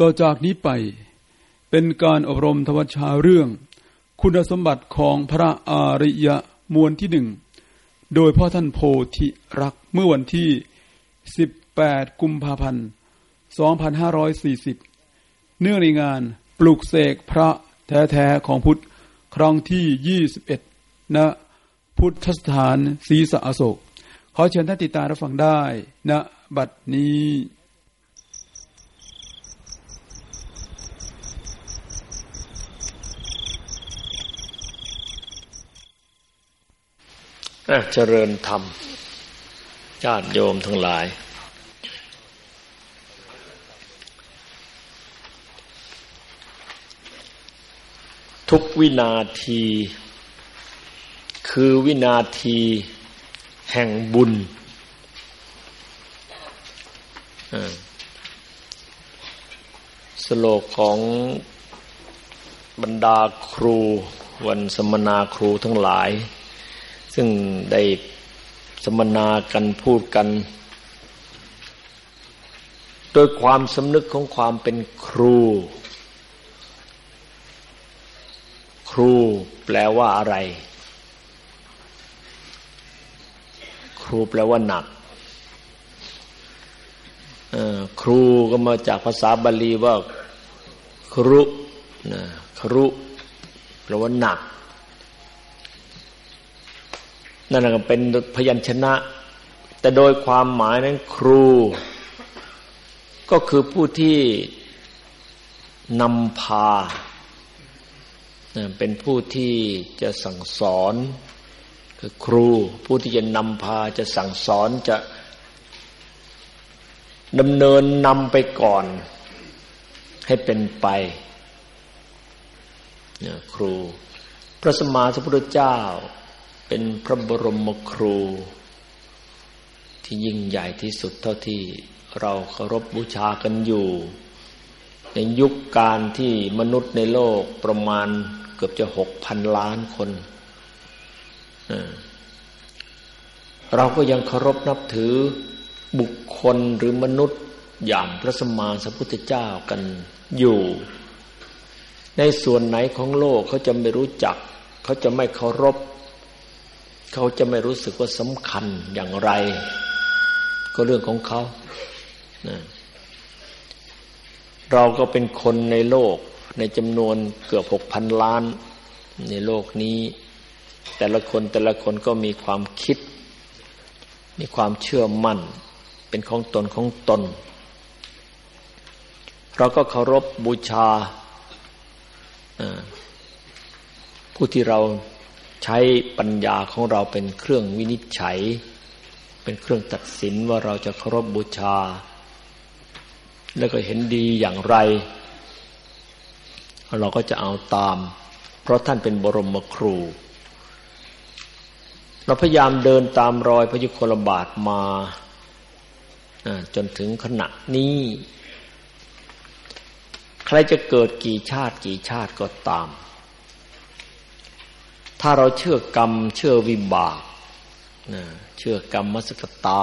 ต่อจากนี้ไปเป็นการอบรมธรรมชาเรื่อง คุณสมบัติของพระอริยะมวลที่หนึ่ง โดยพ่อท่านโพธิรักเมื่อวันที่ 18 กุมภาพันธ์ 2540 เนื่องในงานปลุกเสกพระแท้ๆของพุทธ ครั้งที่ 21 ณ พุทธสถานศรีสะอโศก ขอเชิญท่านติดตามรับฟังได้ณบัดนี้ เจริญธรรมญาติโยมทั้งหลาย ทุกวินาที คือวินาทีแห่งบุญ สโลกของบรรดาครูวันสมนาครูทั้งหลาย ซึ่งได้สมนากันพูดกัน โดยความสำนึกของความเป็นครู ครูแปลว่าอะไร ครูแปลว่าหนักครูก็มาจากภาษาบาลีว่าครุนะครุแปลว่าหนัก นั่นก็เป็นพยัญชนะ แต่โดยความหมายนั้นครู ก็คือผู้ที่นำพา เป็นผู้ที่จะสั่งสอนคือครู ผู้ที่จะนำพาจะสั่งสอนจะดำเนินนำไปก่อน ให้เป็นไปครู พระสมมาสัมพุทธเจ้า เป็นพระบรมครู ที่ยิ่งใหญ่ที่สุดเท่าที่เราเคารพบูชากันอยู่ ในยุคการที่มนุษย์ในโลกประมาณเกือบจะหกพันล้านคน เราก็ยังเคารพนับถือบุคคลหรือมนุษย์อย่างพระสมมาสัพพุทธเจ้ากันอยู่ ในส่วนไหนของโลกเขาจะไม่รู้จัก เขาจะไม่เคารพ เขาจะไม่รู้สึกว่าสำคัญอย่างไร ก็เรื่องของเขานะเราก็เป็นคนในโลกในจำนวนเกือบหกพันล้านในโลกนี้ แต่ละคนแต่ละคนก็มีความคิด มีความเชื่อมั่น เป็นของตนของตน เราก็เคารพบบูชาผู้ที่เรา ใช้ปัญญาของเราเป็นเครื่องวินิจฉัย เป็นเครื่องตัดสินว่าเราจะเคารพบบูชา แล้วก็เห็นดีอย่างไร เราก็จะเอาตาม เพราะท่านเป็นบรมครู เราพยายามเดินตามรอยพระยุคลบาทมาจนถึงขณะนี้ ใครจะเกิดกี่ชาติกี่ชาติก็ตาม ถ้าเราเชื่อกรรม เชื่อวิบากนะเชื่อกรรมมสกตา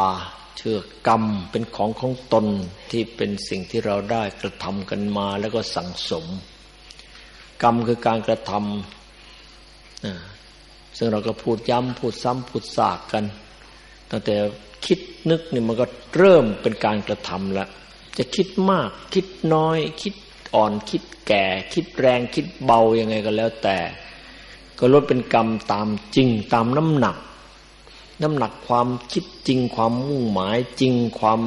เชื่อกรรมเป็นของของตนที่เป็นสิ่งที่เราได้กระทำกันมาแล้วก็สั่งสม กรรมคือการกระทำนะซึ่งเราก็พูดย้ำพูดซ้ำพูดซากกันตั้งแต่คิดนึกนี่มันก็เริ่มเป็นการกระทำล้วจะคิดมาก คิดน้อย คิดอ่อนคิดแก่ คิดแรงคิดเบายังไงก็แล้วแต่ ก็ลดเป็นกรรมตามจริงตามน้ำหนัก น้ำหนักความคิดจริงความมุ่งหมายจริงความ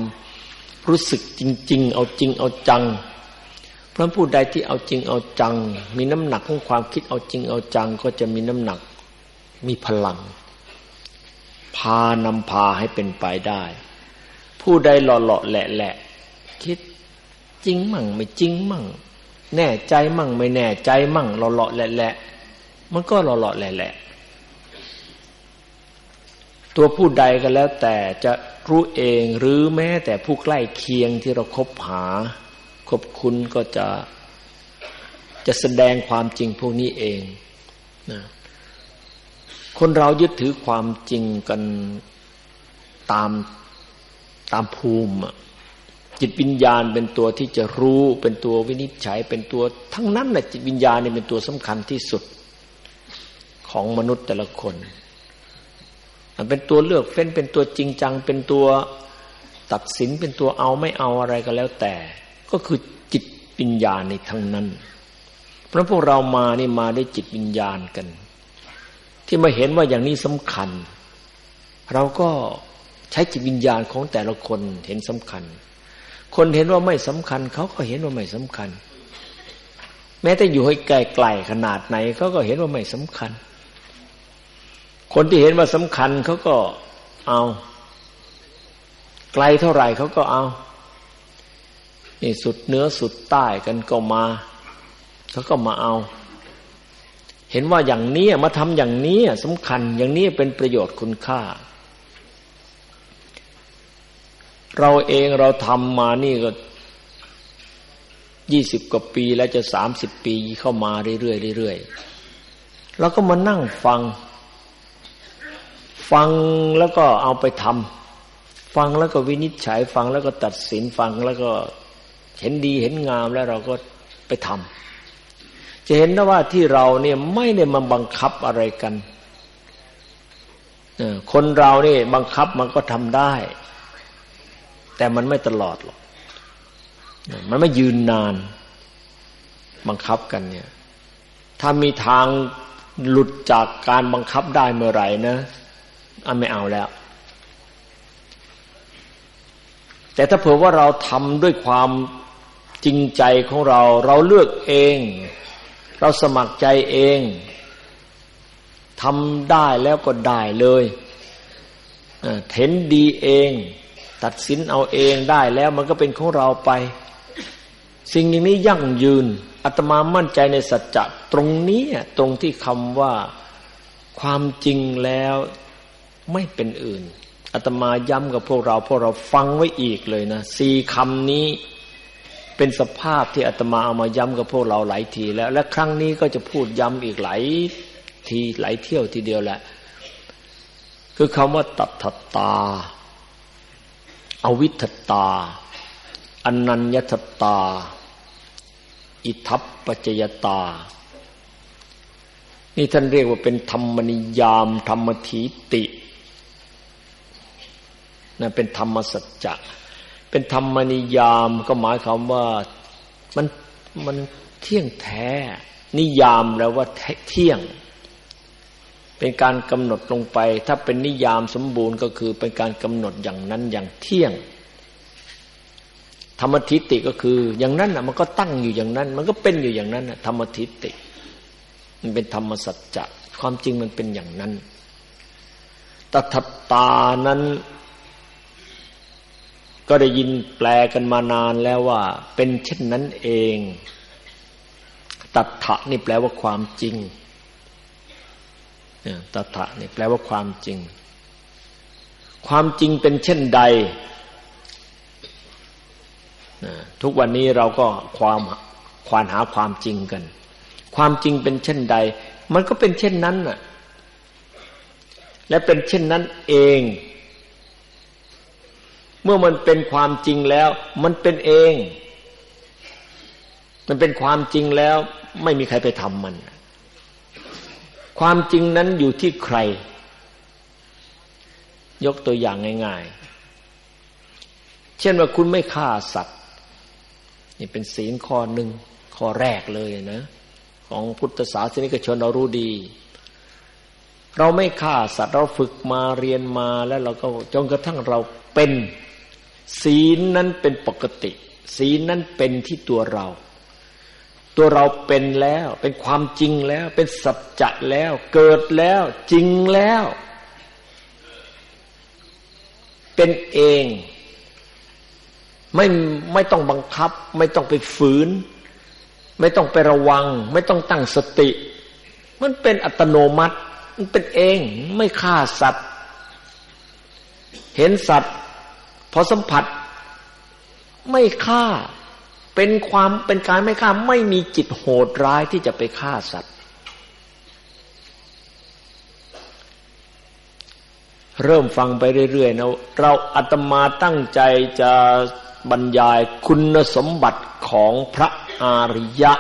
รู้สึกจริง ๆ เอาจริงเอาจัง เพราะผู้ใดที่เอาจริงเอาจัง มีน้ำหนักของความคิดเอาจริงเอาจัง ก็จะมีน้ำหนัก มีพลัง พานำพาให้เป็นไปได้ ผู้ใดหล่อหล่อแหละแหละคิดจริงมั่งไม่จริงมั่ง แน่ใจมั่งไม่แน่ใจมั่งหล่อหล่อแหละแหละ มันก็หล่อๆแหละตัวผู้ใดก็แล้วแต่จะรู้เองหรือแม้แต่ผู้ใกล้เคียงที่เราคบหาคบคุณก็จะจะแสดงความจริงพวกนี้เองนะคนเรายึดถือความจริงกันตามตามภูมิ จิตวิญญาณเป็นตัวที่จะรู้ เป็นตัววินิจฉัย เป็นตัวทั้งนั้นแหละจิตวิญญาณนี่ยเป็นตัวสำคัญที่สุด ของมนุษย์แต่ละคน มันเป็นตัวเลือกเฟ้นเป็นตัวจริงจัง เป็นตัวตัดสินเป็นตัวเอาไม่เอาอะไรก็แล้วแต่ ก็คือจิตวิญญาณในทั้งนั้น เพราะพวกเรามานี่มาด้วยจิตวิญญาณกัน ที่มาเห็นว่าอย่างนี้สำคัญ เราก็ใช้จิตวิญญาณของแต่ละคนเห็นสำคัญ คนเห็นว่าไม่สำคัญ เขาก็เห็นว่าไม่สำคัญ แม้แต่อยู่ให้ไกลๆขนาดไหนเขาก็เห็นว่าไม่สำคัญ คนที่เห็นว่าสำคัญเขาก็เอา ไกลเท่าไหร่เขาก็เอา นี่สุดเนื้อสุดใต้กันก็มาเขาก็มาเอา เห็นว่าอย่างนี้มาทำอย่างนี้สำคัญ อย่างนี้เป็นประโยชน์คุณค่า เราเองเราทำมานี่ก็ยี่สิบกว่าปีแล้วจะสามสิบปีเข้ามาเรื่อยๆเรื่อยๆเราก็มานั่งฟัง ฟังแล้วก็เอาไปทำฟังแล้วก็วินิจฉัยฟังแล้วก็ตัดสินฟังแล้วก็เห็นดีเห็นงามแล้วเราก็ไปทำจะเห็นนะว่าที่เราเนี่ยไม่ได้มาบังคับอะไรกันคนเรานี่บังคับมันก็ทำได้ แต่มันไม่ตลอดหรอกมันไม่ยืนนาน บังคับกันเนี่ย ถ้ามีทางหลุดจากการบังคับได้เมื่อไหร่นะ อันไม่เอาแล้ว แต่ถ้าเผื่อว่าเราทำด้วยความจริงใจของเรา เราเลือกเอง เราสมัครใจเองทำได้แล้วก็ได้เลยเห็นดีเอง ตัดสินเอาเองได้แล้วมันก็เป็นของเราไป สิ่งอย่างนี้ยั่งยืนอาตมามั่นใจในสัจจะตรงนี้ตรงที่คำว่าความจริงแล้ว ไม่เป็นอื่นอาตมาย้ำกับพวกเราพวกเราฟังไว้อีกเลยนะสี่คำนี้เป็นสภาพที่อาตมาเอามาย้ำกับพวกเราหลายทีแล้ว และครั้งนี้ก็จะพูดย้ำอีกหลายทีหลายเที่ยวทีเดียวแหละ คือคำว่าตัทตา อวิทตาอนัญญตตา อิทัปปัจจยตา นี่ท่านเรียกว่าเป็นธรรมนิยาม ธรรมทีติ นะเป็นธรรมสัจจะเป็นธรรมนิยามก็หมายความว่ามันมันเที่ยงแท้ นิยามแล้วว่าเที่ยง เป็นการกำหนดลงไป ถ้าเป็นนิยามสมบูรณ์ก็คือเป็นการกำหนดอย่างนั้นอย่างเที่ยง ธรรมทิฏฐิก็คือ อย่างนั้นอะมันก็ตั้งอยู่อย่างนั้น มันก็เป็นอยู่อย่างนั้นอะธรรมทิฏฐิมันเป็นธรรมสัจจะความจริงมันเป็นอย่างนั้นตถตานั้น ก็ได้ยินแปลกันมานานแล้วว่า เป็นเช่นนั้นเอง ตัทธะนี่แปลว่าความจริงตัทธะนี่แปลว่าความจริง ความจริงเป็นเช่นใด ทุกวันนี้เราก็ความควานหาความจริงกัน ความจริงเป็นเช่นใด มันก็เป็นเช่นนั้นน่ะ และเป็นเช่นนั้นเอง เมื่อมันเป็นความจริงแล้ว มันเป็นเอง มันเป็นความจริงแล้ว ไม่มีใครไปทำมัน ความจริงนั้นอยู่ที่ใคร ยกตัวอย่างง่าย ๆ เช่นว่าคุณไม่ฆ่าสัตว์ นี่เป็นศีลข้อหนึ่งข้อแรกเลยนะของพุทธศาสนิกชนเรารู้ดี เราไม่ฆ่าสัตว์เราฝึกมาเรียนมาแล้วเราก็จนกระทั่งเราเป็น ศีลนั้นเป็นปกติ ศีลนั้นเป็นที่ตัวเรา ตัวเราเป็นแล้วเป็นความจริงแล้ว เป็นสัจจะแล้ว เกิดแล้วจริงแล้ว เป็นเองไม่ไม่ต้องบังคับ ไม่ต้องไปฝืน ไม่ต้องไประวัง ไม่ต้องตั้งสติ มันเป็นอัตโนมัติ มันเป็นเองไม่ฆ่าสัตว์ เห็นสัตว์ พอสัมผัสไม่ฆ่าเป็นความเป็นการไม่ฆ่าไม่มีจิตโหดร้ายที่จะไปฆ่าสัตว์ เริ่มฟังไปเรื่อยๆนะเราอาตมาตั้งใจจะบรรยายคุณสมบัติของพระอริยะ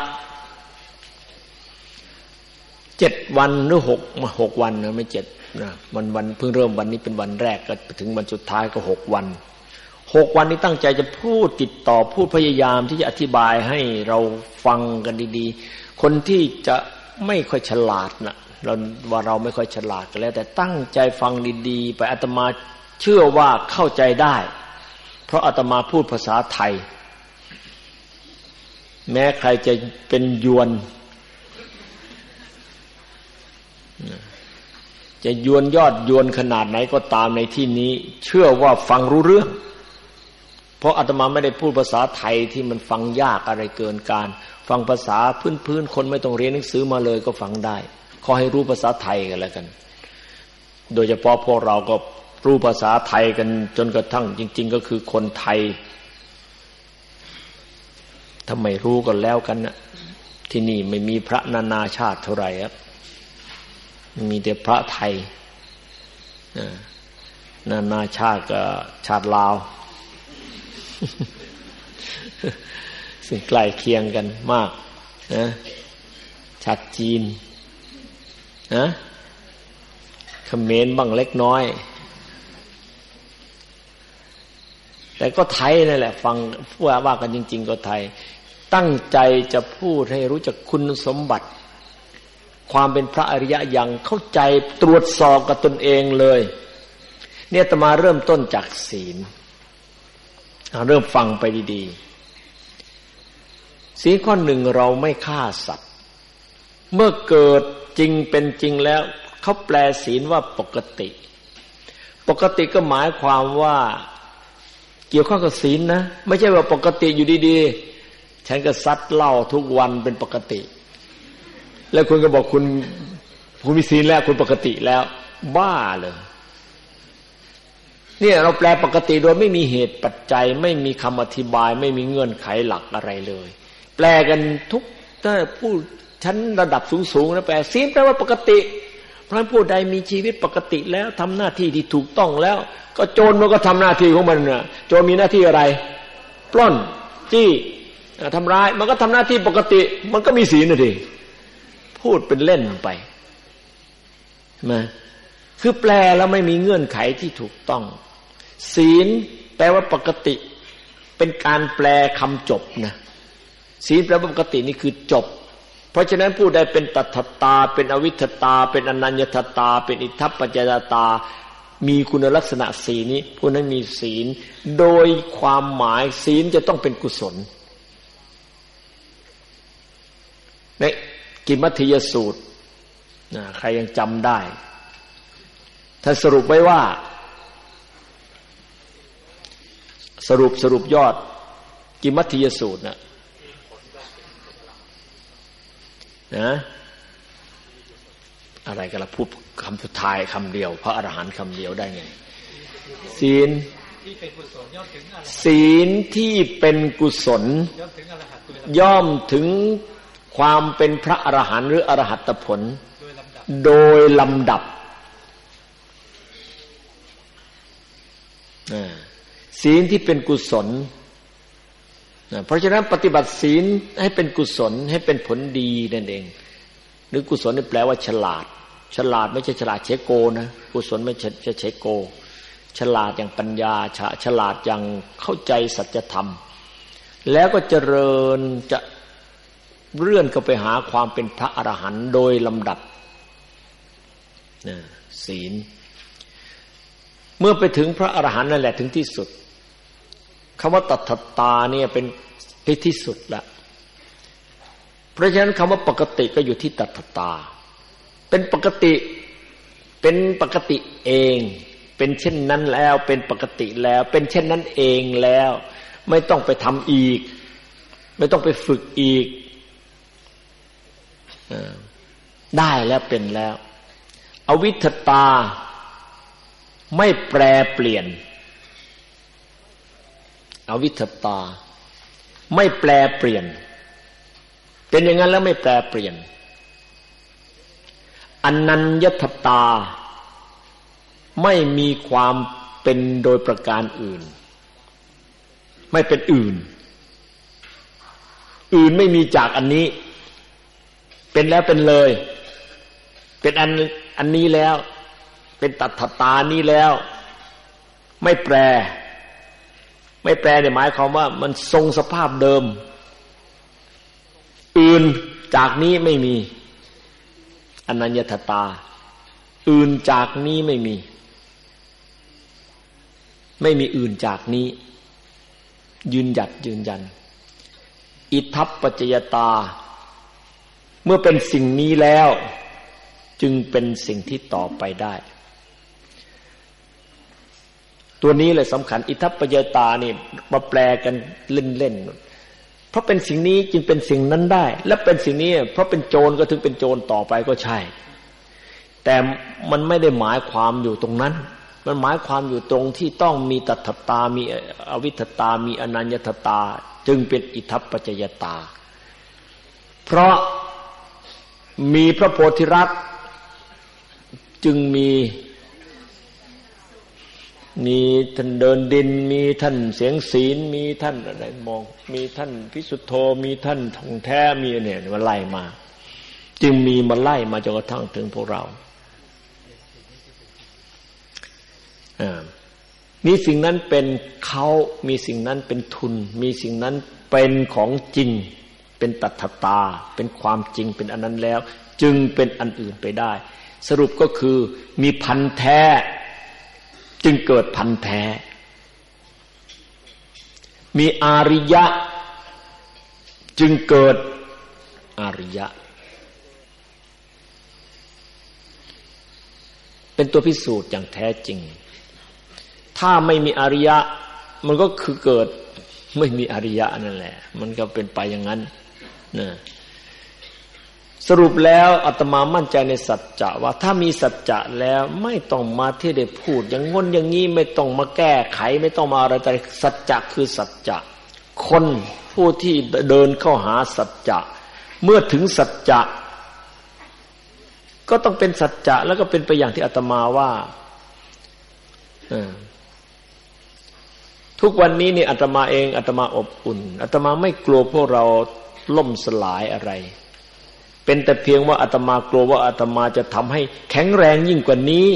เจ็ดวันหรือหกมาหกวันนะไม่เจ็ดนะวันวันเพิ่งเริ่มวันนี้เป็นวันแรกก็ถึงวันสุดท้ายก็หกวัน หกวันนี้ตั้งใจจะพูดติดต่อพูดพยายามที่จะอธิบายให้เราฟังกันดีๆ คนที่จะไม่ค่อยฉลาดนะเราว่าเราไม่ค่อยฉลาดกันแล้ว แต่ตั้งใจฟังดีๆ ไปอาตมาเชื่อว่าเข้าใจได้ เพราะอาตมาพูดภาษาไทย แม้ใครจะเป็นยวน จะยวนยอดยวนขนาดไหนก็ตามในที่นี้ เชื่อว่าฟังรู้เรื่อง เพราะอาตมาไม่ได้พูดภาษาไทยที่มันฟังยากอะไรเกินการ ฟังภาษาพื้นๆคนไม่ต้องเรียนหนังสือมาเลยก็ฟังได้ ขอให้รู้ภาษาไทยกันแล้วกัน โดยเฉพาะพวกเราก็รู้ภาษาไทยกันจนกระทั่งจริง ๆ ก็คือคนไทยถ้าไมรู้ก็แล้วกันนะที่นี่ไม่มีพระนานาชาติเท่าไหร่ครับ มีแต่พระไทยนานาชาติก็ชาติลาว สิ่งใกล้เคียงกันมากนะชาติจีนนะเขมรบ้างเล็กน้อย แต่ก็ไทยนั่นแหละ ฟังว่าว่ากันจริง ๆ ก็ไทย ตั้งใจจะพูดให้รู้จักคุณสมบัติ ความเป็นพระอริยะอย่างเข้าใจตรวจสอบกับตนเองเลย เนี่ยตมาเริ่มต้นจากศีล เริ่มฟังไปดีๆศีลข้อหนึ่งเราไม่ฆ่าสัตว์ เมื่อเกิดจริงเป็นจริงแล้ว เขาแปลศีลว่าปกติ ปกติก็หมายความว่า เกี่ยวข้องกับศีลนะ ไม่ใช่ว่าปกติอยู่ดีๆ ฉันก็ซัดเหล้าทุกวันเป็นปกติ แล้วคุณก็บอกคุณคุณมีศีลแล้วคุณปกติแล้ว บ้าเลย เนี่ยเราแปลปกติโดยไม่มีเหตุปัจจัย ไม่มีคำอธิบาย ไม่มีเงื่อนไขหลักอะไรเลย แปลกันทุกถ้าผู้ชั้นระดับสูงๆนะแปลศีลแปลว่าปกติ เพราะผู้ใดมีชีวิตปกติแล้วทำหน้าที่ที่ถูกต้องแล้ว ก็โจรมันก็ทำหน้าที่ของมันนะโจรมีหน้าที่อะไร ปล้นจี้ทำร้ายมันก็ทำหน้าที่ปกติ มันก็มีศีลนะทีพูดเป็นเล่นไปมาคือแปลแล้วไม่มีเงื่อนไขที่ถูกต้อง ศีลแปลว่าปกติ เป็นการแปลคำจบนะศีลแปลว่าปกตินี่คือจบ เพราะฉะนั้นผู้ใดเป็นตัทตา เป็นอวิทตา เป็นอนัญญตตา เป็นอิทัปปัจจตา มีคุณลักษณะสีนี้ผู้นั้นมีศีล โดยความหมายศีลจะต้องเป็นกุศลในกิมัธยสูตรใครยังจำได้ท่านสรุปไว้ว่า สรุปสรุปยอด กิมัธยสูตรนะนะอะไรกันละพูดคำสุดท้ายคำเดียว พระอรหันต์คำเดียวได้ไง ศีลศีลที่เป็นกุศล ย่อมถึงความเป็นพระอรหันต์หรืออรหัตผล โดยลำดับ ศีลที่เป็นกุศลเพราะฉะนั้นปฏิบัติศีลให้เป็นกุศลให้เป็นผลดีนั่นเอง หรือกุศลนี่แปลว่าฉลาด ฉลาดไม่ใช่ฉลาดเชโกนะกุศลไม่ใช่เชโก ฉลาดอย่างปัญญาฉลาดอย่างเข้าใจสัจธรรม แล้วก็เจริญจะเลื่อนก็ไปหาความเป็นพระอรหันต์โดยลำดับศีล เมื่อไปถึงพระอรหันต์นั่นแหละถึงที่สุด คำว่าตัทตาเนี่ยเป็นที่ที่สุดละเพราะฉะนั้นคำว่าปกติก็อยู่ที่ตัทตา เป็นปกติเป็นปกติเอง เป็นเช่นนั้นแล้ว เป็นปกติแล้ว เป็นเช่นนั้นเองแล้ว ไม่ต้องไปทำอีก ไม่ต้องไปฝึกอีกได้แล้วเป็นแล้ว อวิทตาไม่แปรเปลี่ยน อวิทตา ไม่แปรเปลี่ยน เป็นอย่างนั้นแล้วไม่แปรเปลี่ยนอนัญญตตา ไม่มีความเป็นโดยประการอื่น ไม่เป็นอื่น อื่นไม่มีจากอันนี้ เป็นแล้วเป็นเลย เป็นอันอันนี้แล้ว เป็นตัทตานี้แล้ว ไม่แปร ไม่แปรเนี่ยหมายความว่ามันทรงสภาพเดิม อื่นจากนี้ไม่มีอนัญญตตา อื่นจากนี้ไม่มี ไม่มีอื่นจากนี้ ยืนหยัดยืนยัน อิทัปปัจจยตา เมื่อเป็นสิ่งนี้แล้ว จึงเป็นสิ่งที่ต่อไปได้ ตัวนี้เลยสำคัญ อิทัปปัจจยตานี่มาแปลกันเล่นๆ เพราะเป็นสิ่งนี้จึงเป็นสิ่งนั้นได้ และเป็นสิ่งนี้ เพราะเป็นโจรก็ถึงเป็นโจรต่อไปก็ใช่ แต่มันไม่ได้หมายความอยู่ตรงนั้น มันหมายความอยู่ตรงที่ต้องมีตัทตา มีอวิทตา มีอนัญญตตา จึงเป็นอิทัปปัจจยตา เพราะมีพระโพธิรักจึงมี มีท่านเดินดิน มีท่านเสียงศีล มีท่านอะไรมอง มีท่านพิสุทโธมีท่านทองแท้มีเนี่ยมาไล่มา จึงมีมาไล่มาจนกระทั่งถึงพวกเรามีสิ่งนั้นเป็นเขามีสิ่งนั้นเป็นทุน มีสิ่งนั้นเป็นของจริง เป็นตัทตา เป็นความจริงเป็นอันนั้นแล้ว จึงเป็นอันอื่นไปได้ สรุปก็คือมีพันแท้ จึงเกิดพันแท้ มีอาริยะ จึงเกิดอาริยะ เป็นตัวพิสูจน์อย่างแท้จริง ถ้าไม่มีอริยะ มันก็คือเกิดไม่มีอริยะนั่นแหละ มันก็เป็นไปอย่างนั้นนะ สรุปแล้วอาตมามั่นใจในสัจจะว่า ถ้ามีสัจจะแล้วไม่ต้องมาที่ได้พูด อย่างงนอย่างนี้ไม่ต้องมาแก้ไข ไม่ต้องมาอะไรแต่สัจจะคือสัจจะคนผู้ที่เดินเข้าหาสัจจะเมื่อถึงสัจจะก็ต้องเป็นสัจจะแล้วก็เป็นไปอย่างที่อาตมาว่าทุกวันนี้นี่อาตมาเองอาตมาอบอุ่นอาตมาไม่กลัวพวกเราล่มสลายอะไร เป็นแต่เพียงว่าอาตมากลัวว่าอาตมาจะทำให้แข็งแรงยิ่งกว่านี้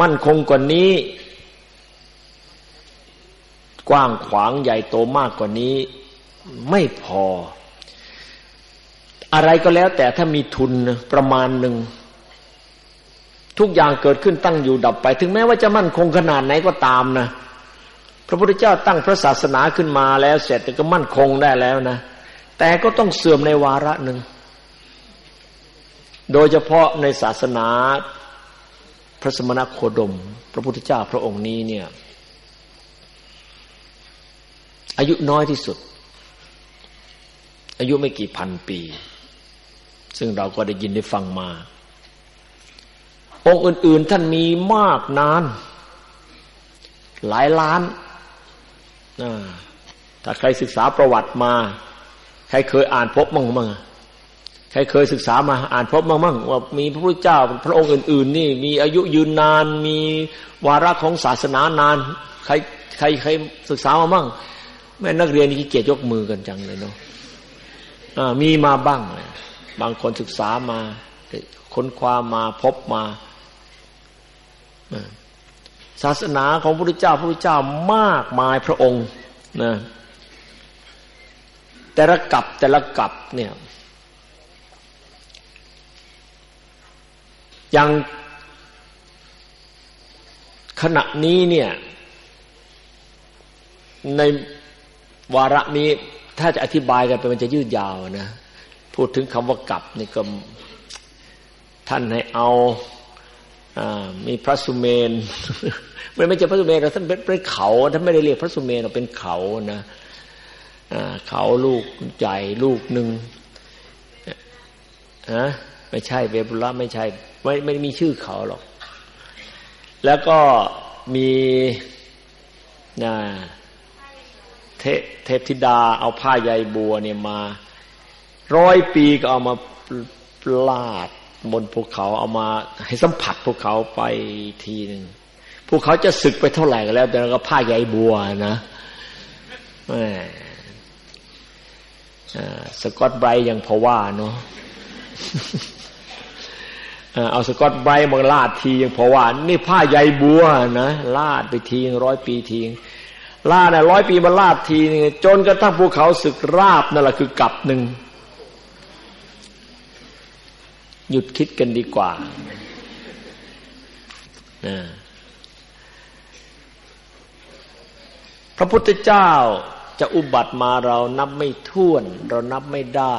มั่นคงกว่านี้ กว้างขวางใหญ่โตมากกว่านี้ ไม่พอ อะไรก็แล้วแต่ถ้ามีทุนประมาณหนึ่ง ทุกอย่างเกิดขึ้นตั้งอยู่ดับไป ถึงแม้ว่าจะมั่นคงขนาดไหนก็ตามนะพระพุทธเจ้าตั้งพระศาสนาขึ้นมาแล้วเสร็จก็มั่นคงได้แล้วนะแต่ก็ต้องเสื่อมในวาระหนึ่ง โดยเฉพาะในศาสนาพระสมณโคดม พระพุทธเจ้าพระองค์นี้เนี่ย อายุน้อยที่สุด อายุไม่กี่พันปี ซึ่งเราก็ได้ยินได้ฟังมา องค์อื่น ๆ ท่านมีมากนาน หลายล้านถ้าใครศึกษาประวัติมา ใครเคยอ่านพบมั่งมั่ง ใครเคยศึกษามาอ่านพบมั่งมั่งว่ามีพระพุทธเจ้าพระองค์อื่น ๆ นี่มีอายุยืนนาน มีวาระของศาสนานาน ใครใครใครศึกษามามั่งแม่นักเรียนนี่ขี้เกียจยกมือกันจังเลยเนาะมีมาบ้างบางคนศึกษามาค้นคว้ามาพบมาศาสนาของพระพุทธเจ้าพระพุทธเจ้ามากมายพระองค์นะแต่ละกับแต่ละกับเนี่ย อย่างขณะนี้เนี่ย ในวาระนี้ ถ้าจะอธิบายกันไปมันจะยืดยาวนะ พูดถึงคำว่ากับนี่ก็ท่านให้เอามีพระสุเมนมันไม่ใช่พระสุเมนเราท่านเป็นเขาท่านไม่ได้เรียกพระสุเมนเราเป็นเขานะเขาลูกใหญ่ลูกหนึ่งฮะ ไม่ใช่เวบุระไม่ใช่ ไม่ไม่มีชื่อเขาหรอก แล้วก็มีนะเทเทพธิดาเอาผ้าใยบัวเนี่ยมา ร้อยปีก็เอามาลาดบนภูเขาเอามาให้สัมผัสภูเขาไปทีหนึ่งภูเขาจะสึกไปเท่าไหร่ก็แล้ว แต่ก็ผ้าใยบัวนะสกอตไบรท์ยังพอว่าเนาะ เอาสกอตไบรท์มาลาดทียังพอว่า นี่ผ้าใยบัวนะลาดไปทีร้อยปีทีลาดนี่ยร้อยปีมาลาดทีนึงจนกระทั่งภูเขาสึกราบนั่นแหละคือกับหนึ่งหยุดคิดกันดีกว่าพระพุทธเจ้าจะอุบัติมาเรานับไม่ถ้วน เรานับไม่ได้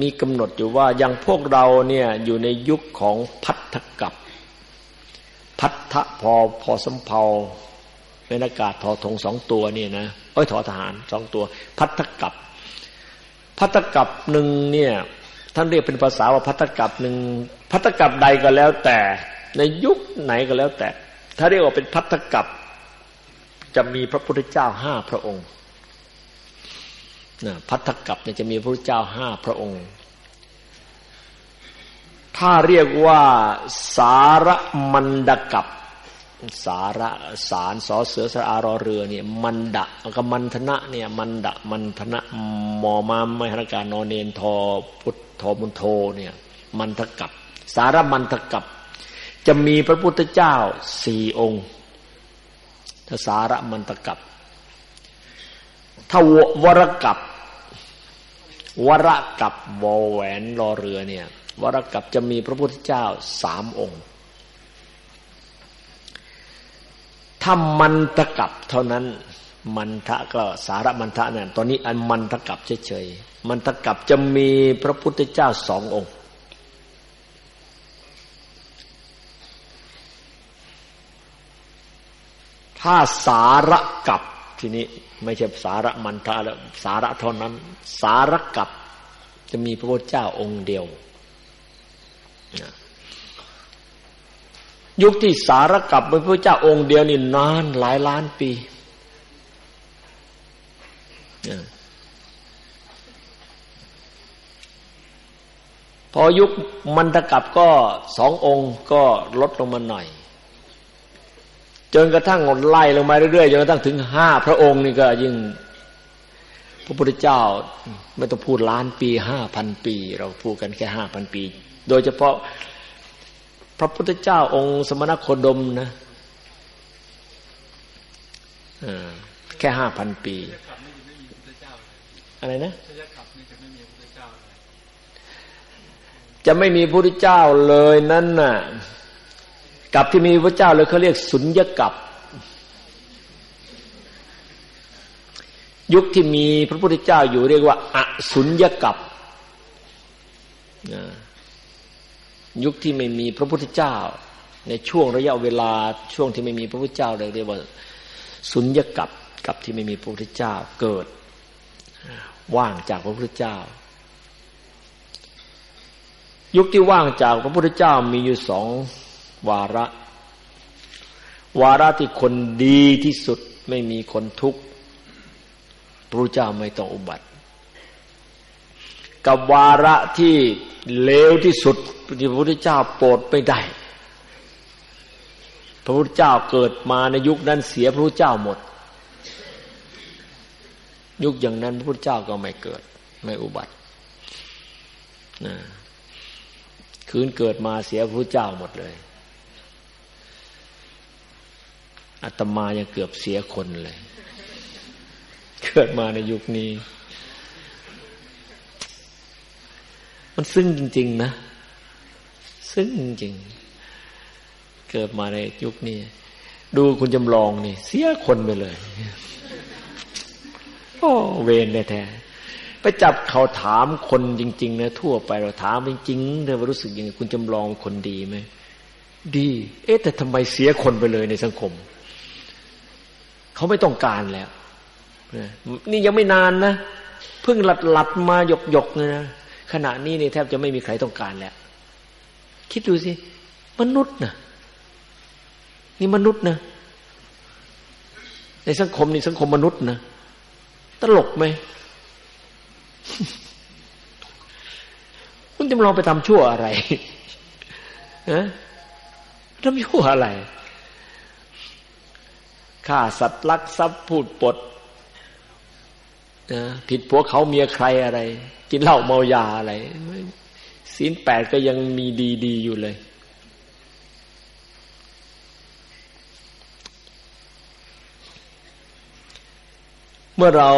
มีกำหนดอยู่ว่าอย่างพวกเราเนี่ยอยู่ในยุคของพัทธกับพัทธพอพอสมเพาเป็นอากาศทอทงสองตัวเนี่ยนะเอ้ยทอทหารสองตัว พัทธกับ พัทธกับหนึ่งเนี่ยท่านเรียกเป็นภาษาว่าพัทธกับหนึ่งพัทธกับใดก็แล้วแต่ ในยุคไหนก็แล้วแต่ ถ้าเรียกว่าเป็นพัทธกับจะมีพระพุทธเจ้าห้าพระองค์ นะพัทธกับเนี่ยจะมีพระพุทธเจ้าห้าพระองค์ ถ้าเรียกว่าสารมันดกับสาระสารสอเสือสระอารอเรือเนี่ยมันดะกับมันธนะเนี่ยมันดะมันธนะมอมามไม่หการนอนเนนทอพุทธมุนโทเนี่ยมันทกับ สารมันทกับ จะมีพระพุทธเจ้าสี่องค์ถ้าสารมันตะกับถ้าวรกับ วรกับวอแหวนรอเรือเนี่ยวรกับจะมีพระพุทธเจ้าสามองค์ถ้ามันตะกับเท่านั้นมันทะก็สาระมันทะเนี่ยตอนนี้อันมันตะกับเฉยๆมันตะกับจะมีพระพุทธเจ้าสององค์ ถ้าสาระกับ ทีนี้ไม่ใช่สาระมันทะแล้วสาระเท่านั้น สาระกับจะมีพระพุทธเจ้าองค์เดียวยุคที่สารกับเป็นพระเจ้าองค์เดียวนี่นานหลายล้านปี พอยุคมันตะกับก็สององค์ก็ลดลงมาหน่อย จนกระทั่งไล่ลงมาเรื่อยๆจนกระทั่งถึงห้าพระองค์นี่ก็ยิ่งพระพุทธเจ้าไม่ต้องพูดล้านปีห้าพันปี เราพูดกันแค่ห้าพันปี โดยเฉพาะพระพุทธเจ้าองค์สมณโคดมนะแค่ห้าพันปี อะไรนะ จะไม่มีพระพุทธเจ้าเลยนั่นน่ะ กับที่มีพระเจ้าเลยเขาเรียกสุญญกับ ยุคที่มีพระพุทธเจ้าอยู่เรียกว่าอสุญญกับยุคที่ไม่มีพระพุทธเจ้า ในช่วงระยะเวลาช่วงที่ไม่มีพระพุทธเจ้าเลยเรียกว่า สุญญกับกับที่ไม่มีพระพุทธเจ้าเกิด ว่างจากพระพุทธเจ้า ยุคที่ว่างจากพระพุทธเจ้ามีอยู่สอง วาระ วาระที่คนดีที่สุดไม่มีคนทุกข์พระเจ้าไม่ต้องอุบัติ กับวาระที่เลวที่สุดที่พระพุทธเจ้าโปรดไม่ได้ พระพุทธเจ้าเกิดมาในยุคนั้นเสียพระพุทธเจ้าหมด ยุคอย่างนั้นพระพุทธเจ้าก็ไม่เกิด ไม่อุบัตินะคืนเกิดมาเสียพระพุทธเจ้าหมดเลย อาตมายังเกือบเสียคนเลย เกิดมาในยุคนี้ มันซึ้งจริง ๆ นะ ซึ้งจริง เกิดมาในยุคนี้ ดูคุณจำลองนี่ เสียคนไปเลย โอ้เวรแท้ไปจับเขาถามคนจริง ๆ นะ ทั่วไปเราถามจริงๆเธอรู้สึกยังไงคุณจำลองคนดีไหมดี เอ๊ะแต่ทำไมเสียคนไปเลยในสังคม เขาไม่ต้องการแล้วนี่ยังไม่นานนะเพิ่งหลัดหลัดมาหยกหยกเลยนะขณะนี้นี่แทบจะไม่มีใครต้องการแล้ว คิดดูสิ มนุษย์นะนี่มนุษย์นะในสังคมนี่สังคมมนุษย์นะตลกไหมคุณจะลองไปทำชั่วอะไรฮะทำชั่วอะไร ฆ่าสัตว์ลักทรัพย์พูดปดนะผิดผัวเขาเมียใครอะไร กินเหล้าเมายาอะไรศีลแปดก็ยังมีดีๆอยู่เลย เมื่อเรา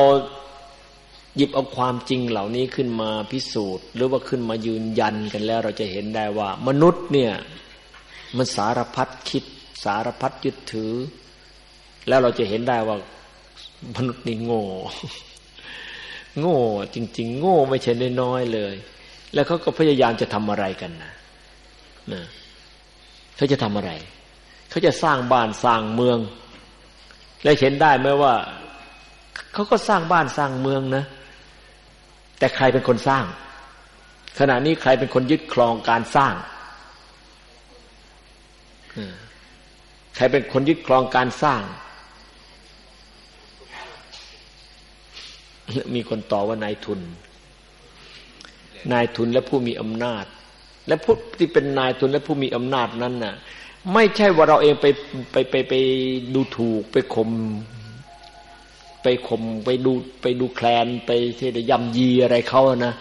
หยิบเอาความจริงเหล่านี้ขึ้นมาพิสูจน์ หรือว่าขึ้นมายืนยันกันแล้ว เราจะเห็นได้ว่า มนุษย์เนี่ย มันสารพัดคิด สารพัดยึดถือ แล้วเราจะเห็นได้ว่ามนุษย์นี่โง่ โง่จริง ๆ โง่ไม่ใช่น้อยเลย แล้วเขาก็พยายามจะทำอะไรกันนะนะเขาจะทำอะไร เขาจะสร้างบ้านสร้างเมือง และเห็นได้ไหมว่าเขาก็สร้างบ้านสร้างเมืองนะ แต่ใครเป็นคนสร้าง ขณะนี้ใครเป็นคนยึดครองการสร้างใครเป็นคนยึดครองการสร้าง มีคนต่อว่านายทุน นายทุนและผู้มีอำนาจ และผู้ที่เป็นนายทุนและผู้มีอำนาจนั้นน่ะ ไม่ใช่ว่าเราเองไปไปไปไปดูถูกไปข่มไปข่มไปดูไปดูแคลนไปที่จะยำยีอะไรเขานะ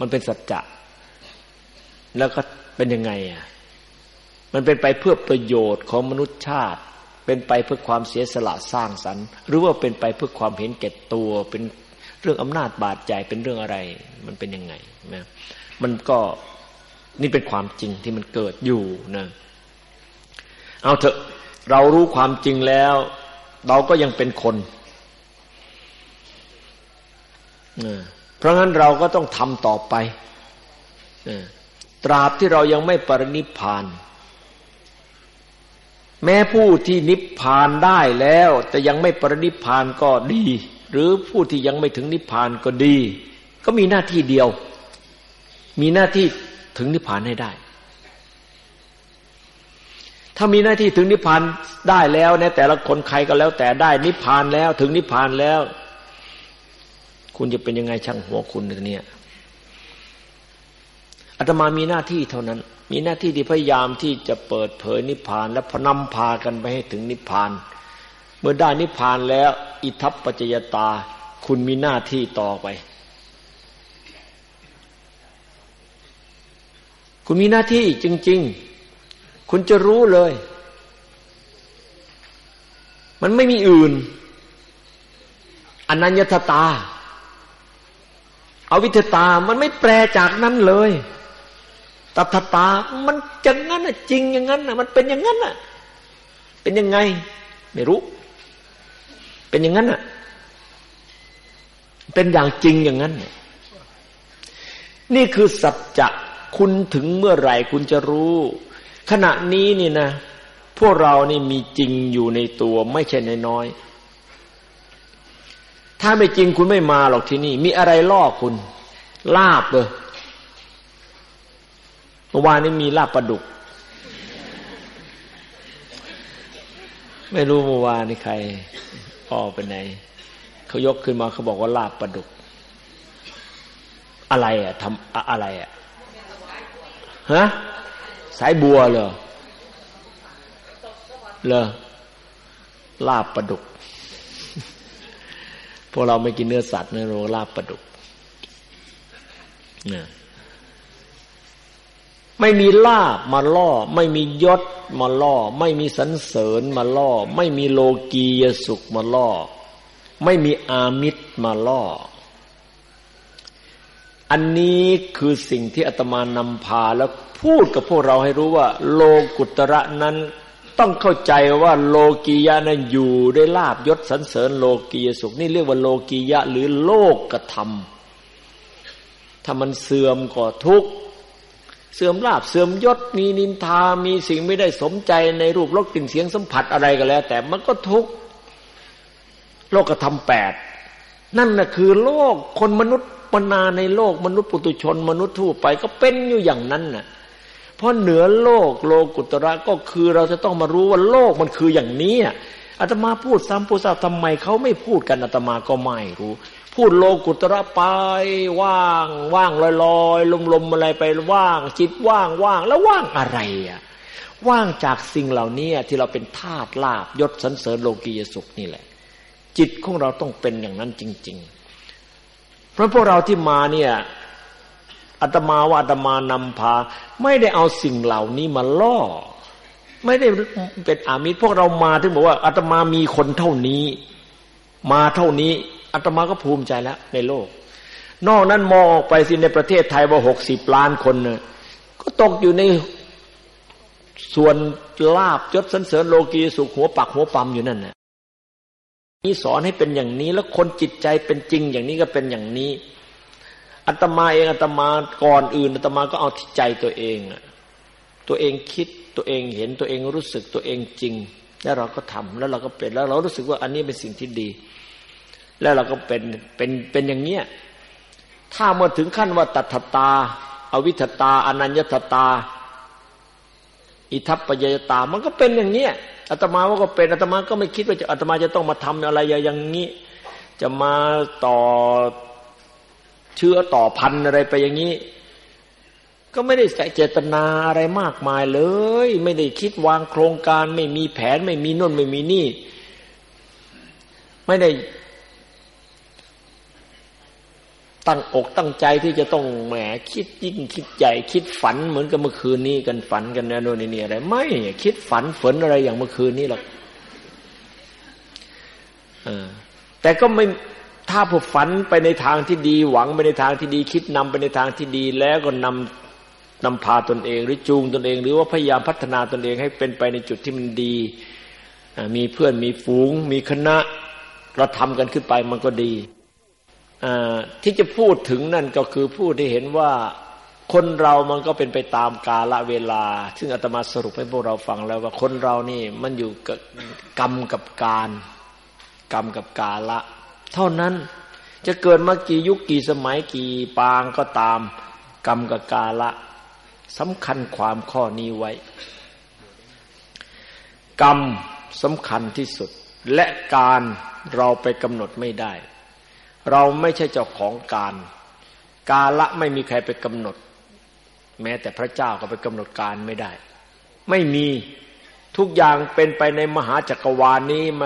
มันเป็นสัจจะแล้วก็เป็นยังไงอะมันเป็นไปเพื่อประโยชน์ของมนุษยชาติ เป็นไปเพื่อความเสียสละสร้างสรรค์ หรือว่าเป็นไปเพื่อความเห็นแก่ตัวเป็นเรื่องอำนาจบาดใจเป็นเรื่องอะไร มันเป็นยังไงนะมันก็นี่เป็นความจริงที่มันเกิดอยู่นะเอาเถอะเรารู้ความจริงแล้ว เราก็ยังเป็นคนเพราะงั้นเราก็ต้องทำต่อไปตราบที่เรายังไม่ปรินิพาน แม้ผู้ที่นิพพานได้แล้ว แต่ยังไม่ปรินิพานก็ดี หรือผู้ที่ยังไม่ถึงนิพพานก็ดี ก็มีหน้าที่เดียว มีหน้าที่ถึงนิพพานให้ได้ ถ้ามีหน้าที่ถึงนิพพานได้แล้วเนี่ยแต่ละคนใครก็แล้วแต่ได้นิพพานแล้ว ถึงนิพพานแล้ว คุณจะเป็นยังไงช่างหัวคุณเนี่ย อาตมามีหน้าที่เท่านั้น มีหน้าที่ที่พยายามที่จะเปิดเผยนิพพาน และพนำพากันไปให้ถึงนิพพาน เมื่อได้นิพพานแล้ว อิทัปปัจจยตา คุณมีหน้าที่ต่อไป คุณมีหน้าที่จริง ๆ คุณจะรู้เลย มันไม่มีอื่นอนัญญตาเอาวิทตา มันไม่แปลจากนั้นเลย ตัทตา มันอย่างนั้นน่ะ จริงอย่างนั้นน่ะ มันเป็นอย่างนั้นน่ะ เป็นยังไง ไม่รู้ เป็นอย่างนั้นน่ะ เป็นอย่างจริงอย่างนั้น นี่คือสัจจะคุณถึงเมื่อไหร่คุณจะรู้ ขณะนี้นี่นะพวกเรานี่มีจริงอยู่ในตัวไม่ใช่ในน้อย ถ้าไม่จริงคุณไม่มาหรอกที่นี่ มีอะไรล่อคุณ ลาบเลย เมื่อวานนี้มีลาบปลาดุก ไม่รู้เมื่อวานนี่ใครพ่อเป็นไหนเขายกขึ้นมาเขาบอกว่าลาบปลาดุก อะไรอะทำอะไรอะฮะสายบัวเหรอเลอลาบปลาดุกพวกเราไม่กินเนื้อสัตว์เนื้อโรลาบปลาดุกเนี่ย ไม่มีลาบมาล่อ ไม่มียศมาล่อ ไม่มีสันเสริญมาล่อ ไม่มีโลกียสุขมาล่อ ไม่มีอามิตรมาล่อ อันนี้คือสิ่งที่อาตมานำพาแล้วพูดกับพวกเราให้รู้ว่า โลกุตระนั้นต้องเข้าใจว่าโลกียะนั้นอยู่ได้ลาบยศสันเสริญโลกียสุข นี่เรียกว่าโลกียะหรือโลกกระทำถ้ามันเสื่อมก็ทุกข์ เสื่อมลาบเสื่อมยศมีนินทา มีสิ่งไม่ได้สมใจในรูปรสกลิ่นเสียงสัมผัสอะไรก็แล้ว แต่มันก็ทุกข์โลกกระทำแปดนั่นน่ะคือโลกคนมนุษย์ปนาในโลกมนุษย์ปุตุชน มนุษย์ทั่วไปก็เป็นอยู่อย่างนั้นน่ะเพราะเหนือโลกโลกุตระก็คือเราจะต้องมารู้ว่าโลกมันคืออย่างนี้อาตมาพูดซ้ำพูดซ้ำทำไมเขาไม่พูดกันอาตมาก็ไม่รู้ พูดโลกุตระไป ว่างว่างลอยลอยลมลมอะไรไปว่าง จิตว่างว่างแล้วว่างอะไรอะว่างจากสิ่งเหล่านี้ที่เราเป็นธาตุลาบยศสันเสริญโลกียสุขนี่แหละ จิตของเราต้องเป็นอย่างนั้นจริง ๆ เพราะพวกเราที่มาเนี่ยอาตมาว่าอาตมานำพา ไม่ได้เอาสิ่งเหล่านี้มาล่อ ไม่ได้เป็นอามิตรพวกเรามาถึงบอกว่าอาตมามีคนเท่านี้ มาเท่านี้ อาตมาก็ภูมิใจแล้วในโลก นอกนั้นมองออกไปสิในประเทศไทยว่าหกสิบล้านคนเนี่ยก็ตกอยู่ในส่วนลาบยศสันเสริญโลกีสุขหัวปักหัวปั๊มอยู่นั่นน่ะนี่สอนให้เป็นอย่างนี้แล้วคนจิตใจเป็นจริงอย่างนี้ก็เป็นอย่างนี้อัตมาเองอัตมาก่อนอื่นอัตมาก็เอาที่ใจตัวเองอะตัวเองคิดตัวเองเห็นตัวเองรู้สึกตัวเองจริง แล้วเราก็ทำแล้วเราก็เป็นแล้วเรารู้สึกว่าอันนี้เป็นสิ่งที่ดี แล้วเราก็เป็นเป็นเป็นอย่างเนี้ยถ้าเมื่อถึงขั้นว่าตัทตา อวิทตา อนัญญตตา อิทัปปยยตา มันก็เป็นอย่างเนี้ยอาตมาว่าก็เป็นอาตมาก็ไม่คิดว่าจะอาตมาจะต้องมาทำอะไรอย่างนี้ จะมาต่อเชื้อต่อพันอะไรไปอย่างนี้ ก็ไม่ได้ใส่เจตนาอะไรมากมายเลย ไม่ได้คิดวางโครงการ ไม่มีแผน ไม่มีน่นไม่มีนี่ ไม่ได้ ตั้งอกตั้งใจที่จะต้องแหมคิดยิ่งคิดใหญ่คิดฝันเหมือนกับเมื่อคืนนี้กันฝันกันนะโน่นนี่อะไรไม่คิดฝันฝันอะไรอย่างเมื่อคืนนี้หรอกแต่ก็ไม่ถ้าผู้ฝันไปในทางที่ดี หวังไปในทางที่ดี คิดนำไปในทางที่ดี แล้วก็นำนำพาตนเอง หรือจูงตนเอง หรือว่าพยายามพัฒนาตนเองให้เป็นไปในจุดที่มันดี มีเพื่อนมีฝูง มีคณะเราทำกันขึ้นไปมันก็ดี ที่จะพูดถึงนั่นก็คือพูดให้เห็นว่าคนเรามันก็เป็นไปตามกาลเวลา ซึ่งอาตมาสรุปให้พวกเราฟังแล้วว่าคนเรานี่มันอยู่กับกรรมกับการ กรรมกับกาละ เท่านั้นจะเกิดมากี่ยุคกี่สมัยกี่ปางก็ตาม กรรมกับกาละสำคัญความข้อนี้ไว้ กรรมสำคัญที่สุด และการเราไปกำหนดไม่ได้ เราไม่ใช่เจ้าของการ กาละไม่มีใครไปกำหนด แม้แต่พระเจ้าก็ไปกำหนดการไม่ได้ ไม่มีทุกอย่างเป็นไปในมหาจักรวาลนี้ม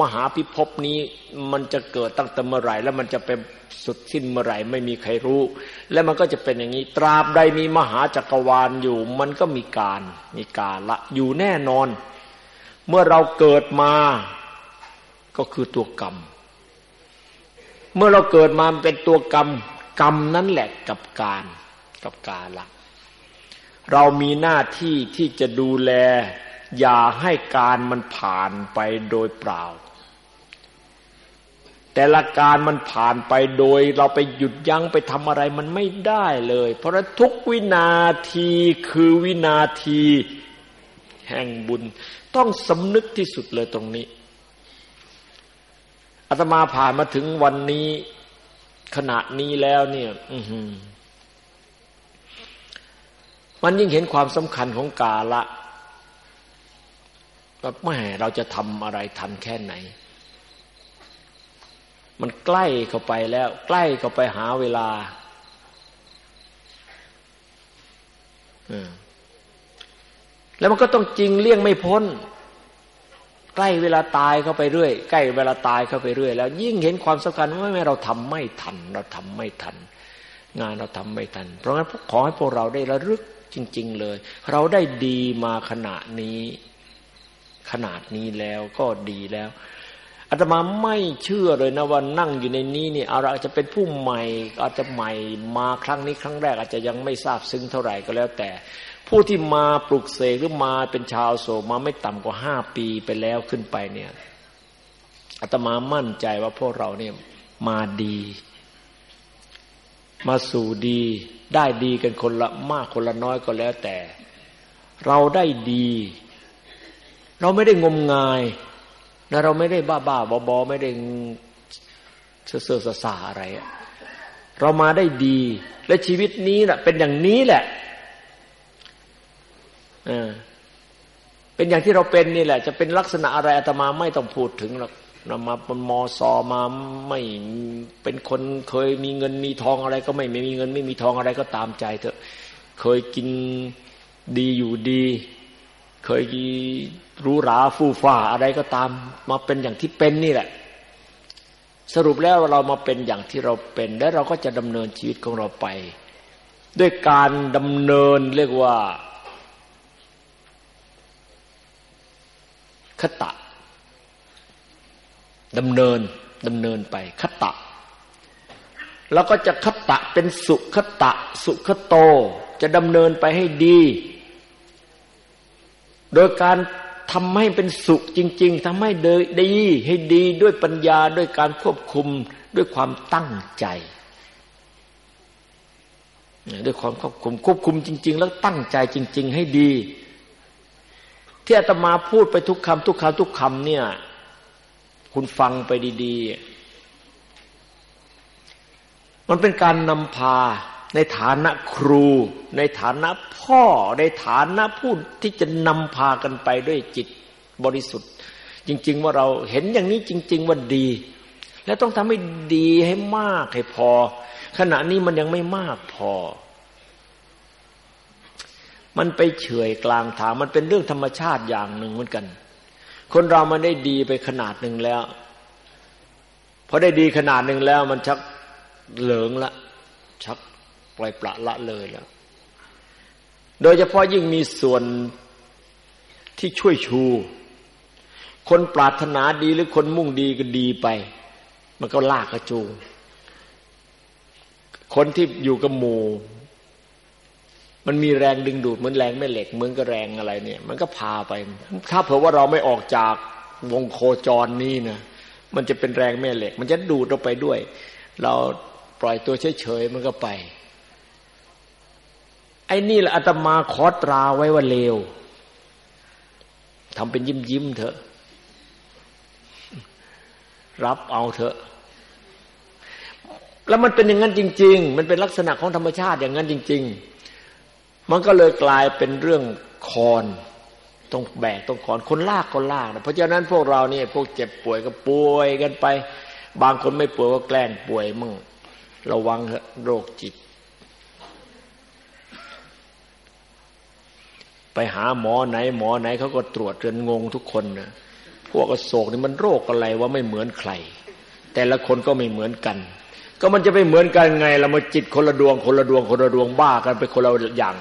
มหาพิภพนี้มันจะเกิดตั้งแต่เมื่อไหร่ แล้วมันจะเป็นสุดสิ้นเมื่อไหร่ ไม่มีใครรู้ และมันก็จะเป็นอย่างนี้ ตราบใดมีมหาจักรวาลอยู่ มันก็มีการมีกาละอยู่แน่นอน เมื่อเราเกิดมาก็คือตัวกรรม เมื่อเราเกิดมาเป็นตัวกรรม กรรมนั้นแหละกับการกับกาละเรามีหน้าที่ที่จะดูแล อย่าให้การมันผ่านไปโดยเปล่า แต่ละการมันผ่านไปโดย เราไปหยุดยั้งไปทำอะไรมันไม่ได้เลย เพราะทุกวินาทีคือวินาที แห่งบุญ ต้องสำนึกที่สุดเลยตรงนี้ อาตมาผ่านมาถึงวันนี้ ขณะนี้แล้วเนี่ยมันยิ่งเห็นความสำคัญของกาละว่าแม่เราจะทำอะไรทันแค่ไหน มันใกล้เข้าไปแล้ว ใกล้เข้าไปหาเวลาแล้วมันก็ต้องจริงเลี่ยงไม่พ้น ใกล้เวลาตายเข้าไปเรื่อยใกล้เวลาตายเข้าไปเรื่อย แล้วยิ่งเห็นความสำคัญว่าแม่เราทำไม่ทัน เราทำไม่ทัน งานเราทำไม่ทัน เพราะงั้นขอให้พวกเราได้ระลึกจริง ๆ เลย เราได้ดีมาขณะนี้ ขนาดนี้แล้วก็ดีแล้วอาตมาไม่เชื่อเลยนะว่านั่งอยู่ในนี้นี่อาจจะเป็นผู้ใหม่อาจจะใหม่มาครั้งนี้ครั้งแรก อาจจะยังไม่ทราบซึ้งเท่าไหร่ก็แล้วแต่ ผู้ที่มาปลุกเสกหรือมาเป็นชาวโสมาไม่ต่ำกว่าห้าปีไปแล้วขึ้นไปเนี่ยอาตมามั่นใจว่าพวกเราเนี่ยมาดี มาสู่ดี ได้ดีกันคนละมากคนละน้อยก็แล้วแต่ เราได้ดี เราไม่ได้งมงายนะเราไม่ได้บ้าบ้าบอบอไม่ได้เสื่อเสื่อสาอะไร เรามาได้ดี และชีวิตนี้แหละเป็นอย่างนี้แหละ เออเป็นอย่างที่เราเป็นนี่แหละ จะเป็นลักษณะอะไรอาตมาไม่ต้องพูดถึงหรอกเรามาเป็นมอซอมาไม่เป็นคนเคยมีเงินมีทองอะไรก็ไม่ไม่มีเงิน ไม่มีทองอะไรก็ตามใจเถอะ เคยกินดีอยู่ดี เคยรู้ราฟูฟ้าอะไรก็ตาม มาเป็นอย่างที่เป็นนี่แหละ สรุปแล้วเรามาเป็นอย่างที่เราเป็น และเราก็จะดำเนินชีวิตของเราไป ด้วยการดำเนินเรียกว่า คตะดำเนินดำเนินไปคตะ แล้วก็จะคตะเป็นสุขตะ สุขโตจะดำเนินไปให้ดี โดยการทำให้เป็นสุขจริง ๆทำให้ดีให้ดีด้วยปัญญาด้วยการควบคุมด้วยความตั้งใจด้วยความควบคุมควบคุมจริง ๆ แล้วตั้งใจจริง ๆ ให้ดี ที่อาตมาพูดไปทุกคำทุกคำทุกคำเนี่ย คุณฟังไปดี ๆ มันเป็นการนำพาในฐานะครู ในฐานะพ่อในฐานะผู้ที่จะนำพากันไปด้วยจิตบริสุทธิ์ จริง ๆ ว่าเราเห็นอย่างนี้จริง ๆ ว่าดี และต้องทำให้ดีให้มากให้พอ ขณะนี้มันยังไม่มากพอ มันไปเฉยกลางทาง มันเป็นเรื่องธรรมชาติอย่างหนึ่งเหมือนกัน คนเรามันได้ดีไปขนาดหนึ่งแล้วพอได้ดีขนาดหนึ่งแล้ว มันชักเหลืองละ ชักปล่อยปละละเลยแล้ว โดยเฉพาะยิ่งมีส่วนที่ช่วยชู คนปรารถนาดีหรือคนมุ่งดีก็ดีไป มันก็ลากกระจูงคนที่อยู่กับหมู่ มันมีแรงดึงดูดเหมือนแรงแม่เหล็กเหมือนกับแรงอะไรเนี่ย มันก็พาไป ถ้าเผื่อว่าเราไม่ออกจากวงโคจรนี้นะมันจะเป็นแรงแม่เหล็ก มันจะดูดเราไปด้วย เราปล่อยตัวเฉยๆมันก็ไป ไอ้นี่แหละอาตมาขอตราไว้ว่าเลวทำเป็นยิ้มยิ้มเถอะ รับเอาเถอะ แล้วมันเป็นอย่างนั้นจริง ๆ มันเป็นลักษณะของธรรมชาติอย่างนั้นจริง ๆ มันก็เลยกลายเป็นเรื่องคอนต้องแบกต้องคอนคนลากก็ลากนะเพราะฉะนั้นพวกเราเนี่ยพวกเจ็บป่วยก็ป่วยกันไป บางคนไม่ป่วยก็แกล้งป่วยมั่งระวังโรคจิต ไปหาหมอไหน หมอไหนเขาก็ตรวจจนงงทุกคนนะพวกอโศกนี่มันโรคอะไรว่าไม่เหมือนใคร แต่ละคนก็ไม่เหมือนกัน ก็มันจะไปเหมือนกันไงเรามาจิตคนละดวงคนละดวงคนละดวงบ้ากันไปคนละอย่าง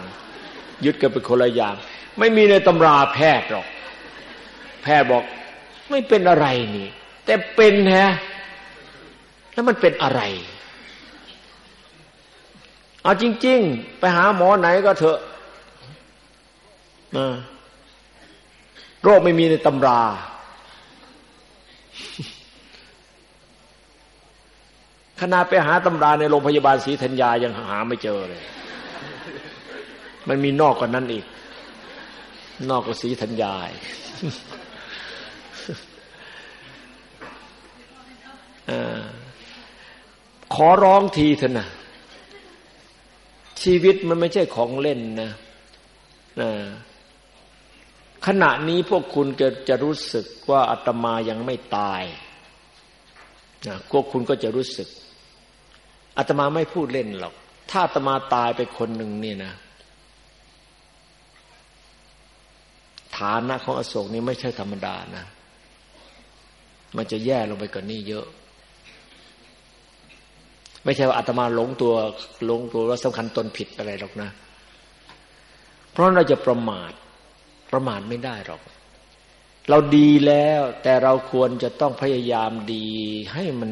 ยึดกันไปคนละอย่าง ไม่มีในตำราแพทย์หรอก แพทย์บอก ไม่เป็นอะไรนี่ แต่เป็นฮะแล้วมันเป็นอะไรเอาจริง ๆ ไปหาหมอไหนก็เถอะโรคไม่มีในตำรา ขณะไปหาตำราในโรงพยาบาลศรีธัญญายังหาไม่เจอเลย มันมีนอกกว่านั้นอีก นอกกว่าศรีธัญญาขอร้องทีเถอะนะชีวิตมันไม่ใช่ของเล่นนะนะขณะนี้พวกคุณจะจะรู้สึกว่าอาตมายังไม่ตายนะพวกคุณก็จะรู้สึก อาตมาไม่พูดเล่นหรอก ถ้าอาตมาตายไปคนหนึ่งนี่นะ ฐานะของอโศกนี่ไม่ใช่ธรรมดานะ มันจะแย่ลงไปกว่านนี้เยอะ ไม่ใช่ว่าอาตมาหลงตัวหลงตัวว่าสำคัญตนผิดอะไรหรอกนะ เพราะเราจะประมาทประมาทไม่ได้หรอก เราดีแล้ว แต่เราควรจะต้องพยายามดีให้มัน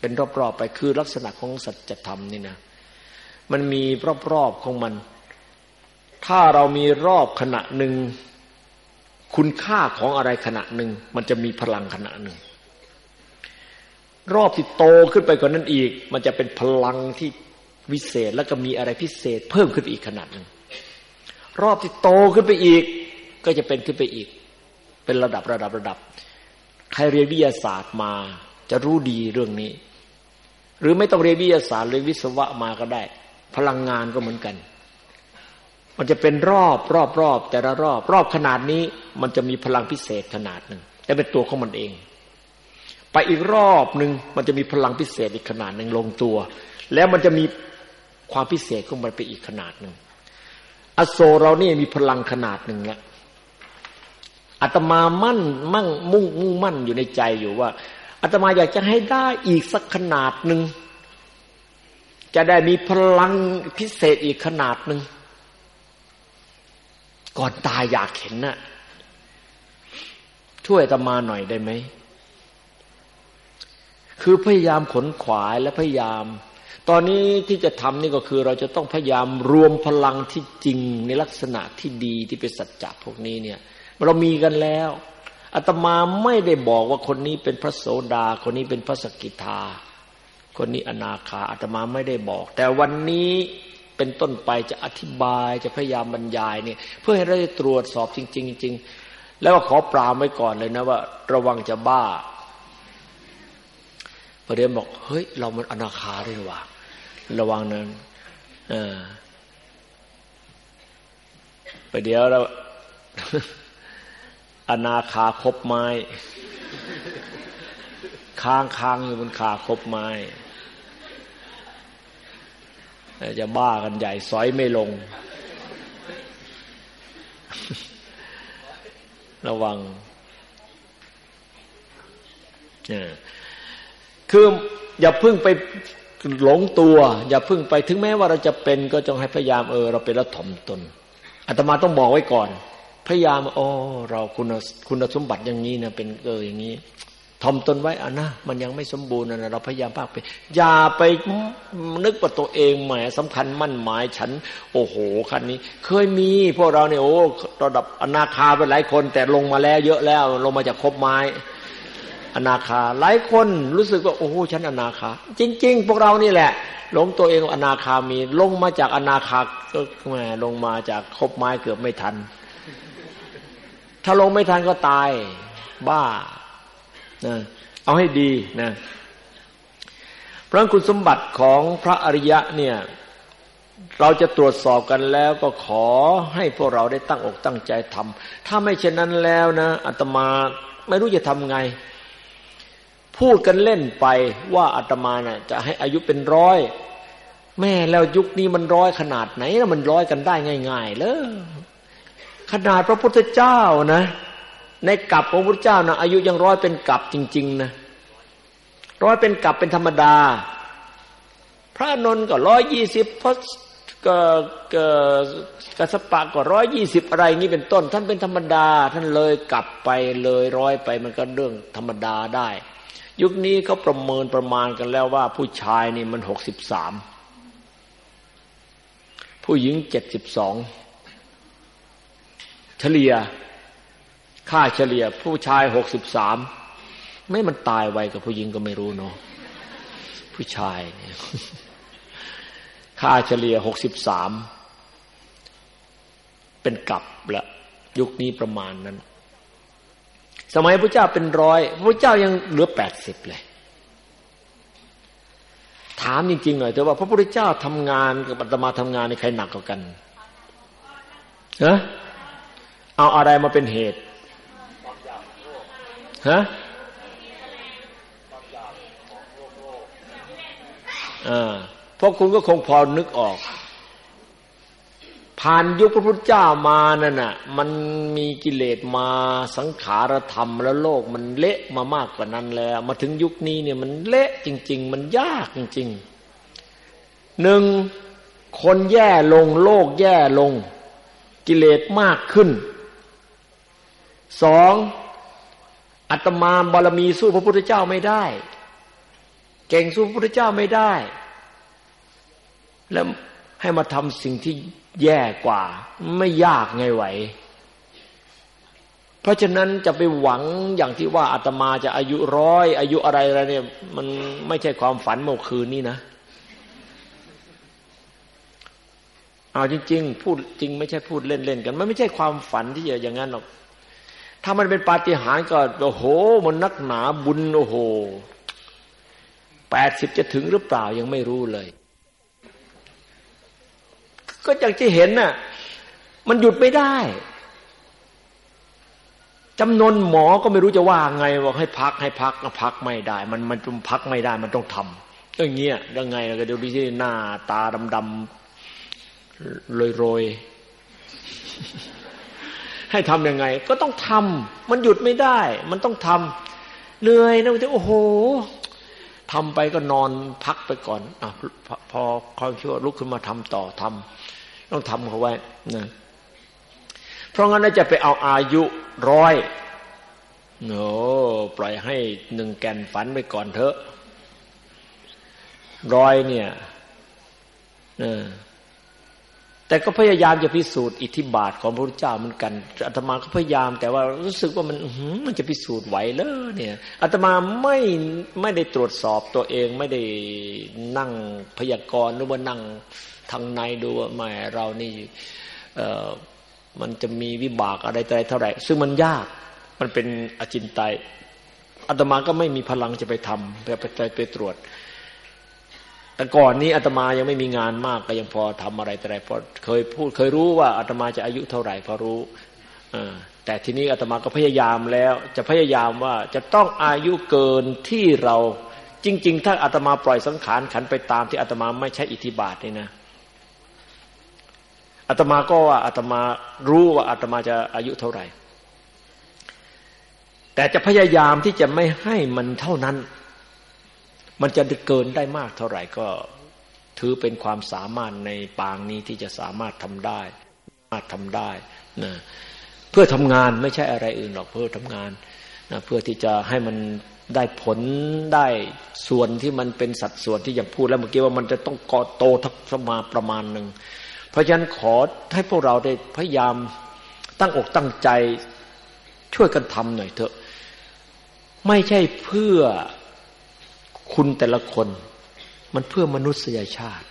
เป็นรอบๆไปคือลักษณะของสัจธรรมนี่นะมันมีรอบๆของมัน ถ้าเรามีรอบขณะหนึ่ง คุณค่าของอะไรขณะหนึ่ง มันจะมีพลังขณะหนึ่ง รอบที่โตขึ้นไปกว่านั้นอีก มันจะเป็นพลังที่วิเศษแล้วก็มีอะไรพิเศษ เพิ่มขึ้นอีกขนาดหนึ่งรอบที่โตขึ้นไปอีก ก็จะเป็นขึ้นไปอีก เป็นระดับระดับระดับ ใครเรียนวิทยาศาสตร์มา จะรู้ดีเรื่องนี้ หรือไม่ต้องเรียนวิทยาศาสตร์เรียวิศวะมาก็ได้ พลังงานก็เหมือนกัน มันจะเป็นรอบรอบรอบแต่ละรอบ รอบขนาดนี้มันจะมีพลังพิเศษขนาดหนึ่งแต่เป็นตัวของมันเอง ไปอีกรอบหนึ่งมันจะมีพลังพิเศษอีกขนาดหนึ่งลงตัว แล้วมันจะมีความพิเศษของมันไปอีกขนาดหนึ่งอโศเรานี่มีพลังขนาดหนึ่งแล้วอาตมามั่นมั่งมุ่งมุ่งมั่นอยู่ในใจอยู่ว่า อาตมาอยากจะให้ได้อีกสักขนาดหนึ่งจะได้มีพลังพิเศษอีกขนาดหนึ่งก่อนตายอยากเห็นนะ่ะช่วยอาตมาหน่อยได้ไหมคือพยายามขนขวายและพยายาม ตอนนี้ที่จะทำนี่ก็คือ เราจะต้องพยายามรวมพลังที่จริงในลักษณะที่ดีที่เป็นสัจจะพวกนี้เนี่ย เรามีกันแล้ว อาตมาไม่ได้บอกว่าคนนี้เป็นพระโสดา คนนี้เป็นพระสกิทา คนนี้อนาคาอาตมาไม่ได้บอก แต่วันนี้เป็นต้นไปจะอธิบายจะพยายามบรรยายเนี่ยเพื่อให้เราได้ตรวจสอบจริง ๆ จริงแล้วก็ขอปรามไว้ก่อนเลยนะว่า ระวังจะบ้าประเดี๋ยวบอกเฮ้ย เรามันอนาคาด้วยว่ะระวังนั้นเออประเดี๋ยวเรา อนาคาคบไม้ ค้างค้างอยู่บนขาคบไม้จะบ้ากันใหญ่สอยไม่ลง ระวังคืออย่าพึ่งไปหลงตัว อย่าพึ่งไปถึงแม้ว่าเราจะเป็นก็จงให้พยายามเออเราเป็นแล้วถ่อมตนอาตมาต้องบอกไว้ก่อน พยายามอ๋อเราคุณคุณสมบัติอย่างนี้นะเป็นเอออย่างนี้ถ่อมตนไว้อะนะมันยังไม่สมบูรณ์นะเราพยายามภาคไปอย่าไปนึกว่าตัวเองแหมสำคัญมั่นหมายฉัน โอ้โหคันนี้ เคยมีพวกเราเนี่ยโอ้ระดับอนาคาไปหลายคน แต่ลงมาแล้วเยอะแล้วลงมาจากคบไม้ อนาคาหลายคนรู้สึกว่าโอ้โหฉันอนาคา จริง ๆ พวกเรานี่แหละหลงตัวเองอนาคามี ลงมาจากอนาคาก็แหมลงมาจากคบไม้เกือบไม่ทัน ถ้าลงไม่ทันก็ตาย บ้านะเอาให้ดีนะเพราะคุณสมบัติของพระอริยะเนี่ยเราจะตรวจสอบกันแล้วก็ขอให้พวกเราได้ตั้งอกตั้งใจทำถ้าไม่เช่นนั้นแล้วนะอาตมาไม่รู้จะทำไง พูดกันเล่นไปว่าอาตมาน่ะจะให้อายุเป็นร้อย แม่แล้วยุคนี้มันร้อยขนาดไหนแล้วมันร้อยกันได้ง่าย ๆ เลย ขนาดพระพุทธเจ้านะ ในกับของพระพุทธเจ้านะอายุยังร้อยเป็นกับจริง ๆ นะร้อยเป็นกับเป็นธรรมดา พระนนท์ก็ร้อยยี่สิบพระก็กสปะก็ร้อยยี่สิบอะไรงี้เป็นต้น ท่านเป็นธรรมดา ท่านเลยกลับไปเลยร้อยไปมันก็เรื่องธรรมดาได้ ยุคนี้เขาประเมินประมาณกันแล้วว่า ผู้ชายนี่มันหกสิบสามผู้หญิงเจ็ดสิบสอง เฉลี่ย ค่าเฉลี่ย ผู้ชายหกสิบสามไม่มันตายไวกับผู้หญิงก็ไม่รู้เนาะผู้ชายเนี่ยค่าเฉลี่ยหกสิบสามเป็นกลับละยุคนี้ประมาณนั้น สมัยพระเจ้าเป็นร้อยพระเจ้ายังเหลือแปดสิบเลย ถามจริงๆหน่อยแต่ว่า พระพุทธเจ้าทำงานกับอาตมาทำงานในใครหนักกว่ากันฮะ เอาอะไรมาเป็นเหตุฮะอ่าพวกคุณก็คงพอนึกออก ผ่านยุคพระพุทธเจ้ามานั่นน่ะ มันมีกิเลสมาสังขารธรรมแล้วโลกมันเละมามากกว่านั้นแล้ว มาถึงยุคนี้เนี่ยมันเละจริง ๆ มันยากจริงๆหนึ่งคนแย่ลงโลกแย่ลง กิเลสมากขึ้น สองอัตมาบารมีสู้พระพุทธเจ้าไม่ได้ เก่งสู้พระพุทธเจ้าไม่ได้ แล้วให้มาทำสิ่งที่แย่กว่า ไม่ยากไงไหว เพราะฉะนั้นจะไปหวังอย่างที่ว่าอาตมาจะอายุร้อย อายุอะไรอะไรเนี่ย มันไม่ใช่ความฝันเมื่อคืนนี้นะเอาจริง ๆ พูดจริง ไม่ใช่พูดเล่นๆกัน มันไม่ใช่ความฝันที่จะอย่างนั้นหรอก ถ้ามันเป็นปาฏิหาริย์ก็โอ้โห มันนักหนาบุญโอ้โหแปดสิบจะถึงหรือเปล่ายังไม่รู้เลย ก็อย่างที่เห็นน่ะ มันหยุดไม่ได้จำนวนหมอก็ไม่รู้จะว่าไงบอกให้พักให้พักก็พักไม่ได้ มันมันพักไม่ได้ มันต้องทำอย่างเงี้ยยังไงก็เดี๋ยวดูที่หน้าตาดำๆโรย ให้ทำยังไง ก็ต้องทำมันหยุดไม่ได้ มันต้องทำเหนื่อยนะจะโอ้โหทำไปก็นอนพักไปก่อนอพอความชั่วลุกขึ้นมาทำต่อทำต้องทำเขาไว้นะเพราะงั้นจะไปเอาอายุร้อยโน้ปล่อยให้หนึ่งแกนฝันไปก่อนเถอะร้อยเนี่ย แต่ก็พยายามจะพิสูจน์อิทธิบาทของพระพุทธเจ้าเหมือนกันอาตมาก็พยายาม แต่ว่ารู้สึกว่ามันมันจะพิสูจน์ไหวเลยเนี่ยอาตมาไม่ไม่ได้ตรวจสอบตัวเองไม่ได้นั่งพยากรณ์หรือว่านั่งทางในดูว่าไม่เรานี่เออมันจะมีวิบากอะไรเท่าไหร่ ซึ่งมันยากมันเป็นอจินไตยอาตมาก็ไม่มีพลังจะไปทำไปไปไปตรวจ แต่ก่อนนี้อาตมายังไม่มีงานมากก็ยังพอทำอะไรแต่ไรพอเคยพูดเคยรู้ว่าอาตมาจะอายุเท่าไหร่พอรู้แต่ทีนี้อาตมาก็พยายามแล้ว จะพยายามว่าจะต้องอายุเกินที่เราจริง ๆ ถ้าอาตมาปล่อยสังขารขันไปตามที่อาตมาไม่ใช่อิทธิบาทนี่นะอาตมาก็ว่าอาตมารู้ว่าอาตมาจะอายุเท่าไหร่ แต่จะพยายามที่จะไม่ให้มันเท่านั้น มันจะเกินได้มากเท่าไหร่ก็ถือเป็นความสามารถในปางนี้ที่จะสามารถทำได้มาทำได้นะเพื่อทำงานไม่ใช่อะไรอื่นหรอกเพื่อทำงานนะเพื่อที่จะให้มันได้ผลได้ส่วนที่มันเป็นสัดส่วนที่อย่างพูดแล้วเมื่อกี้ว่ามันจะต้องก่อโตทักมาประมาณหนึ่งเพราะฉะนั้นขอให้พวกเราได้พยายามตั้งอกตั้งใจช่วยกันทำหน่อยเถอะ ไม่ใช่เพื่อ คุณแต่ละคน มันเพื่อมนุษยชาติ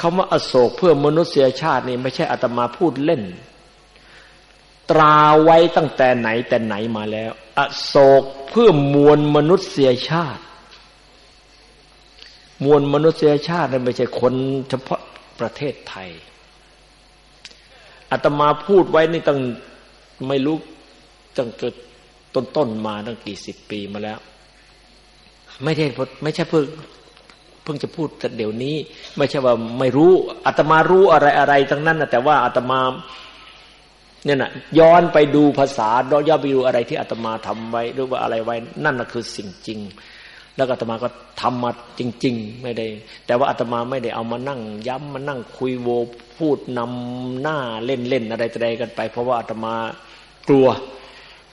คำว่าอโศกเพื่อมนุษยชาตินี่ไม่ใช่อาตมาพูดเล่น ตราไว้ตั้งแต่ไหนแต่ไหนมาแล้ว อโศกเพื่อมวลมนุษยชาติ มวลมนุษยชาตินั่นไม่ใช่คนเฉพาะประเทศไทยอาตมาพูดไว้นี่ตั้งไม่รู้ตั้งเกิดต้นๆมาตั้งกี่สิบปีมาแล้ว ไม่ได้ไม่ใช่เพิ่งเพิ่งจะพูดแต่เดี๋ยวนี้ ไม่ใช่ว่าไม่รู้อาตมารู้อะไรอะไรทั้งนั้นนะแต่ว่าอาตมาเนี่ยนะย้อนไปดูภาษาย้อนไปดูอะไรที่อาตมาทำไว้หรือว่าอะไรไว้ นั่นนะคือสิ่งจริง แล้วอาตมาก็ทำมาจริง ๆ ไม่ได้ แต่ว่าอาตมาไม่ได้เอามานั่ง ย้ำมานั่งคุยโวพูดนำหน้าเล่นๆอะไรอะไรกันไป เพราะว่าอาตมากลัว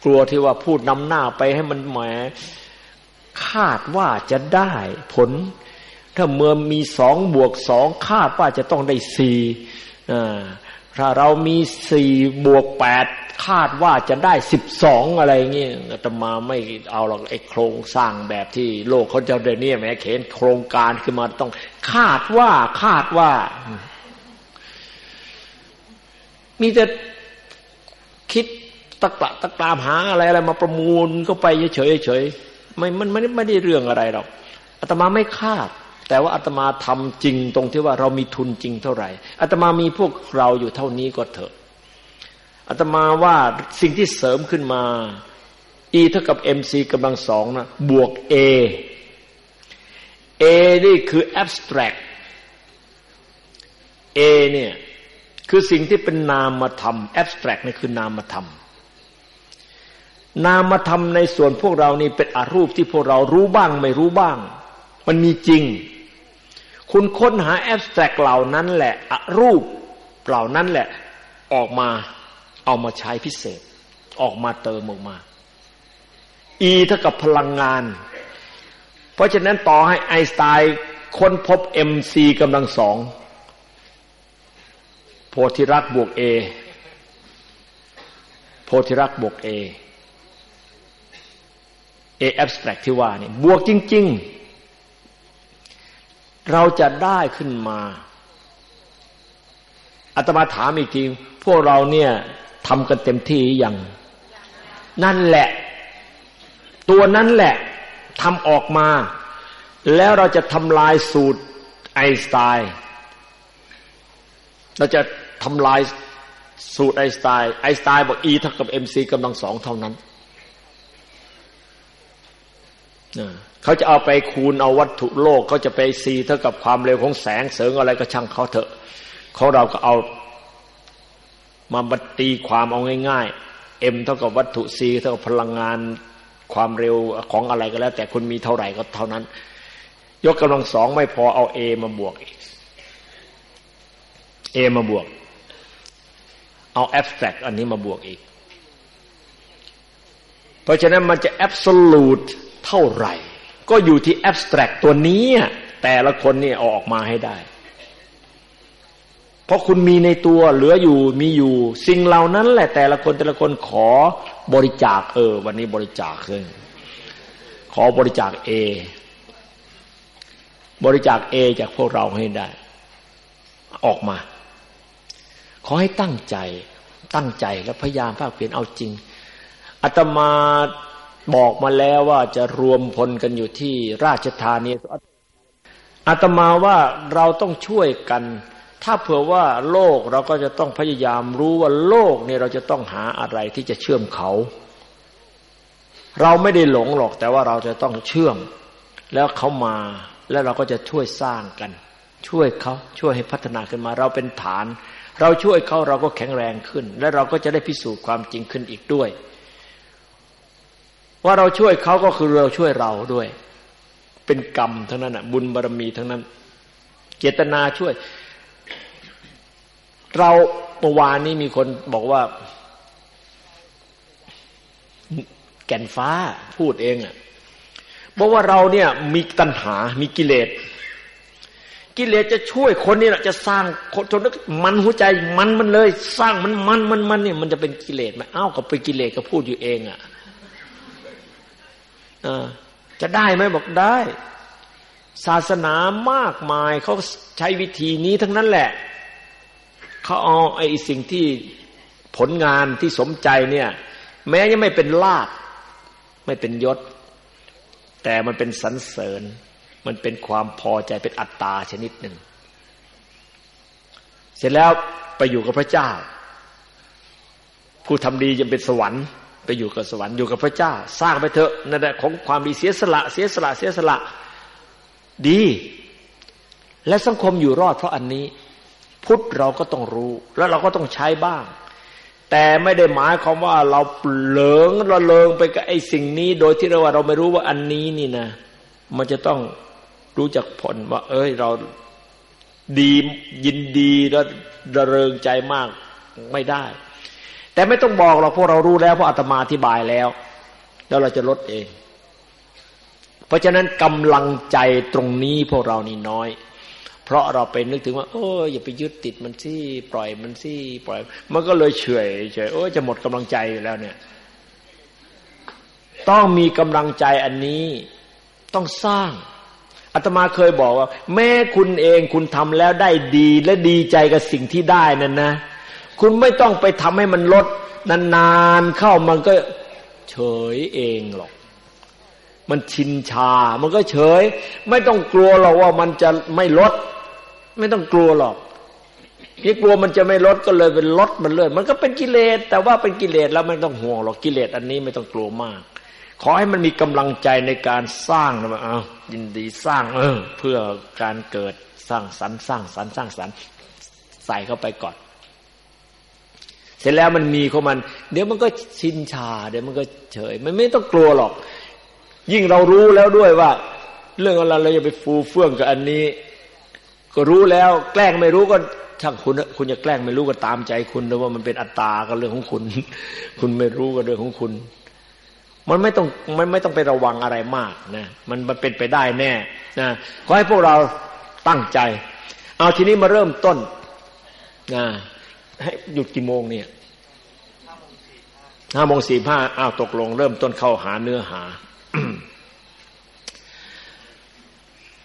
กลัวที่ว่าพูดนำหน้าไปให้มันแหม คาดว่าจะได้ผล ถ้าเมื่อมีสองบวกสองคาดว่าจะต้องได้สี่ถ้าเรามีสี่บวกแปดคาดว่าจะได้สิบสองอะไรเงี้ยอาตมาไม่เอาหรอกไอ้โครงสร้างแบบที่โลกเขาจะเดนี่แม้เขียนโครงการขึ้นมาต้อง คาดว่าคาดว่า มีแต่คิดตะกะตะกรามหาอะไรอะไรมาประมูลก็ไปเฉยเฉย ไม่มันไม่ไม่ได้เรื่องอะไรหรอกอาตมาไม่คาด แต่ว่าอาตมาทำจริงตรงที่ว่าเรามีทุนจริงเท่าไหร่อาตมามีพวกเราอยู่เท่านี้ก็เถอะอาตมาว่าสิ่งที่เสริมขึ้นมา E เท่ากับ mc กำลังสองนะบวก a a นี่คือ abstract a เนี่ยคือสิ่งที่เป็นนามธรรม abstract นี่คือนามธรรม นามธรรมในส่วนพวกเรานี่เป็นอารูปที่พวกเรารู้บ้างไม่รู้บ้าง มันมีจริง คุณค้นหาแอบสแตรกเหล่านั้นแหละอรูปเหล่านั้นแหละออกมาเอามาใช้พิเศษ ออกมาเติมออกมา E เท่ากับพลังงาน เพราะฉะนั้นต่อให้ไอสไตน์ค้นพบ mc กำลังสองโพธิรักบวก A โพธิรักบวก A เอแอบสแตรกที่ว่านี่บวกจริง ๆ เราจะได้ขึ้นมาอาตมาถามอีกที พวกเราเนี่ยทำกันเต็มที่ยังนั่นแหละ ตัวนั้นแหละทำออกมา แล้วเราจะทำลายสูตรไอน์สไตน์เราจะทำลายสูตรไอน์สไตน์ไอน์สไตน์บอก E เท่ากับ mc กำลังสองเท่านั้น เขาจะเอาไปคูณเอาวัตถุโลกเขาจะไปซีเท่ากับความเร็วของแสงเสริงอะไรก็ช่างเขาเถอะของเราก็เอามาบัตีความเอาง่ายๆ m เท่ากับวัตถุ c เท่ากับพลังงานความเร็วของอะไรก็แล้ว แต่คุณมีเท่าไหร่ก็เท่านั้น ยกกำลังสองไม่พอเอา a มาบวกอีก a มาบวก เอา abstract อันนี้มาบวกอีก เพราะฉะนั้นมันจะ absolute เท่าไหร่ ก็อยู่ที่ abstract ตัวนี้ แต่ละคนนี่ออกมาให้ได้ เพราะคุณมีในตัวเหลืออยู่มีอยู่ สิ่งเหล่านั้นแหละแต่ละคนแต่ละคนขอบริจาค เออ วันนี้บริจาคเลยขอบริจาคเอบริจาคเอจากพวกเราให้ได้ ออกมา ขอให้ตั้งใจตั้งใจและพยายามภาคเปลี่ยนเอาจริงอาตมา บอกมาแล้วว่าจะรวมพลกันอยู่ที่ราชธานีอาตมาว่าเราต้องช่วยกัน ถ้าเผื่อว่าโลกเราก็จะต้องพยายามรู้ว่าโลกเนี่ยเราจะต้องหาอะไรที่จะเชื่อมเขา เราไม่ได้หลงหรอกแต่ว่าเราจะต้องเชื่อม แล้วเขามาแล้วเราก็จะช่วยสร้างกัน ช่วยเขาช่วยให้พัฒนาขึ้นมา เราเป็นฐาน เราช่วยเขาเราก็แข็งแรงขึ้น และเราก็จะได้พิสูจน์ความจริงขึ้นอีกด้วย ว่าเราช่วยเขาก็คือเราช่วยเราด้วย เป็นกรรมทั้งนั้นอะ บุญบารรมีทั้งนั้น เจตนาช่วย เราเมื่อวานนี้มีคนบอกว่า แก่นฟ้าพูดเองอะบอกว่าเราเนี่ยมีตัณหา มีกิเลส กิเลสจะช่วยคนนี่แหละจะสร้างคนจนมันหัวใจมันมันเลย สร้างมันมันมันมันเนี่ยมันจะเป็นกิเลสไหมอ้าวก็เป็นกิเลสก็พูดอยู่เองอะอ่า จะได้ไหมบอกได้ ศาสนามากมายเขาใช้วิธีนี้ทั้งนั้นแหละ เขาเอาไอ้สิ่งที่ผลงานที่สมใจเนี่ย แม้ยังไม่เป็นลาภไม่เป็นยศ แต่มันเป็นสรรเสริญ มันเป็นความพอใจเป็นอัตตาชนิดหนึ่ง เสร็จแล้วไปอยู่กับพระเจ้า ผู้ทำดีจะเป็นสวรรค์ ไปอยู่กับสวรรค์อยู่กับพระเจ้า สร้างไปเถอะนั่นแหละของความดีเสียสละ เสียสละเสียสละดี และสังคมอยู่รอดเพราะอันนี้ พุทธเราก็ต้องรู้ แล้วเราก็ต้องใช้บ้าง แต่ไม่ได้หมายความว่าเราเหลิงระเริงไปกับไอ้สิ่งนี้ โดยที่เราว่าเราไม่รู้ว่าอันนี้นี่นะ มันจะต้องรู้จักผลว่า เอ้ยเราดียินดีแล้วระเริงใจมากไม่ได้ แต่ไม่ต้องบอกเราพวกเรารู้แล้วเพราะอาตมาอธิบายแล้ว แล้วเราจะลดเอง เพราะฉะนั้นกำลังใจตรงนี้พวกเรานี่น้อย เพราะเราไปนึกถึงว่า โอ้อย่าไปยึดติดมันสิปล่อยมันสิปล่อย มันก็เลยเฉยเฉยโอ้จะหมดกำลังใจอยู่แล้วเนี่ย ต้องมีกำลังใจอันนี้ต้องสร้างอาตมาเคยบอกว่า แม่คุณเองคุณทำแล้วได้ดีและดีใจกับสิ่งที่ได้นั่นนะ คุณไม่ต้องไปทำให้มันลด นานๆเข้ามันก็เฉยเองหรอก มันชินชา มันก็เฉย ไม่ต้องกลัวหรอกว่ามันจะไม่ลด ไม่ต้องกลัวหรอกพี่กลัวมันจะไม่ลดก็เลยเป็นลดมันเลย มันก็เป็นกิเลส แต่ว่าเป็นกิเลสแล้วไม่ต้องห่วงหรอกกิเลสอันนี้ไม่ต้องกลัวมาก ขอให้มันมีกำลังใจในการสร้างนะเอายินดีสร้าง เออ เพื่อการเกิดสร้างสรรค์สร้างสรรค์สร้างสรรค์ใส่เข้าไปก่อน ร็จแล้วมันมีของมัน เดี๋ยวมันก็ชินชา เดี๋ยวมันก็เฉย มันไม่ต้องกลัวหรอก ยิ่งเรารู้แล้วด้วยว่า เรื่องอะไรเราจะไปฟูเฟื่องกับอันนี้ ก็รู้แล้วแกล้งไม่รู้ก็ช่างคุณคุณจะแกล้งไม่รู้ก็ตามใจคุณนะว่ามันเป็นอัตตาก็เรื่องของคุณ คุณไม่รู้ก็เรื่องของคุณ มันไม่ต้องมันไม่ต้องไประวังอะไรมากนะมันมันเป็นไปได้แน่นะขอให้พวกเราตั้งใจ เอาทีนี้มาเริ่มต้นนะให้หยุดกี่โมงเนี่ย ห้าโมงสี่ห้าอ้าวตกลง เริ่มต้นเข้าหาเนื้อหา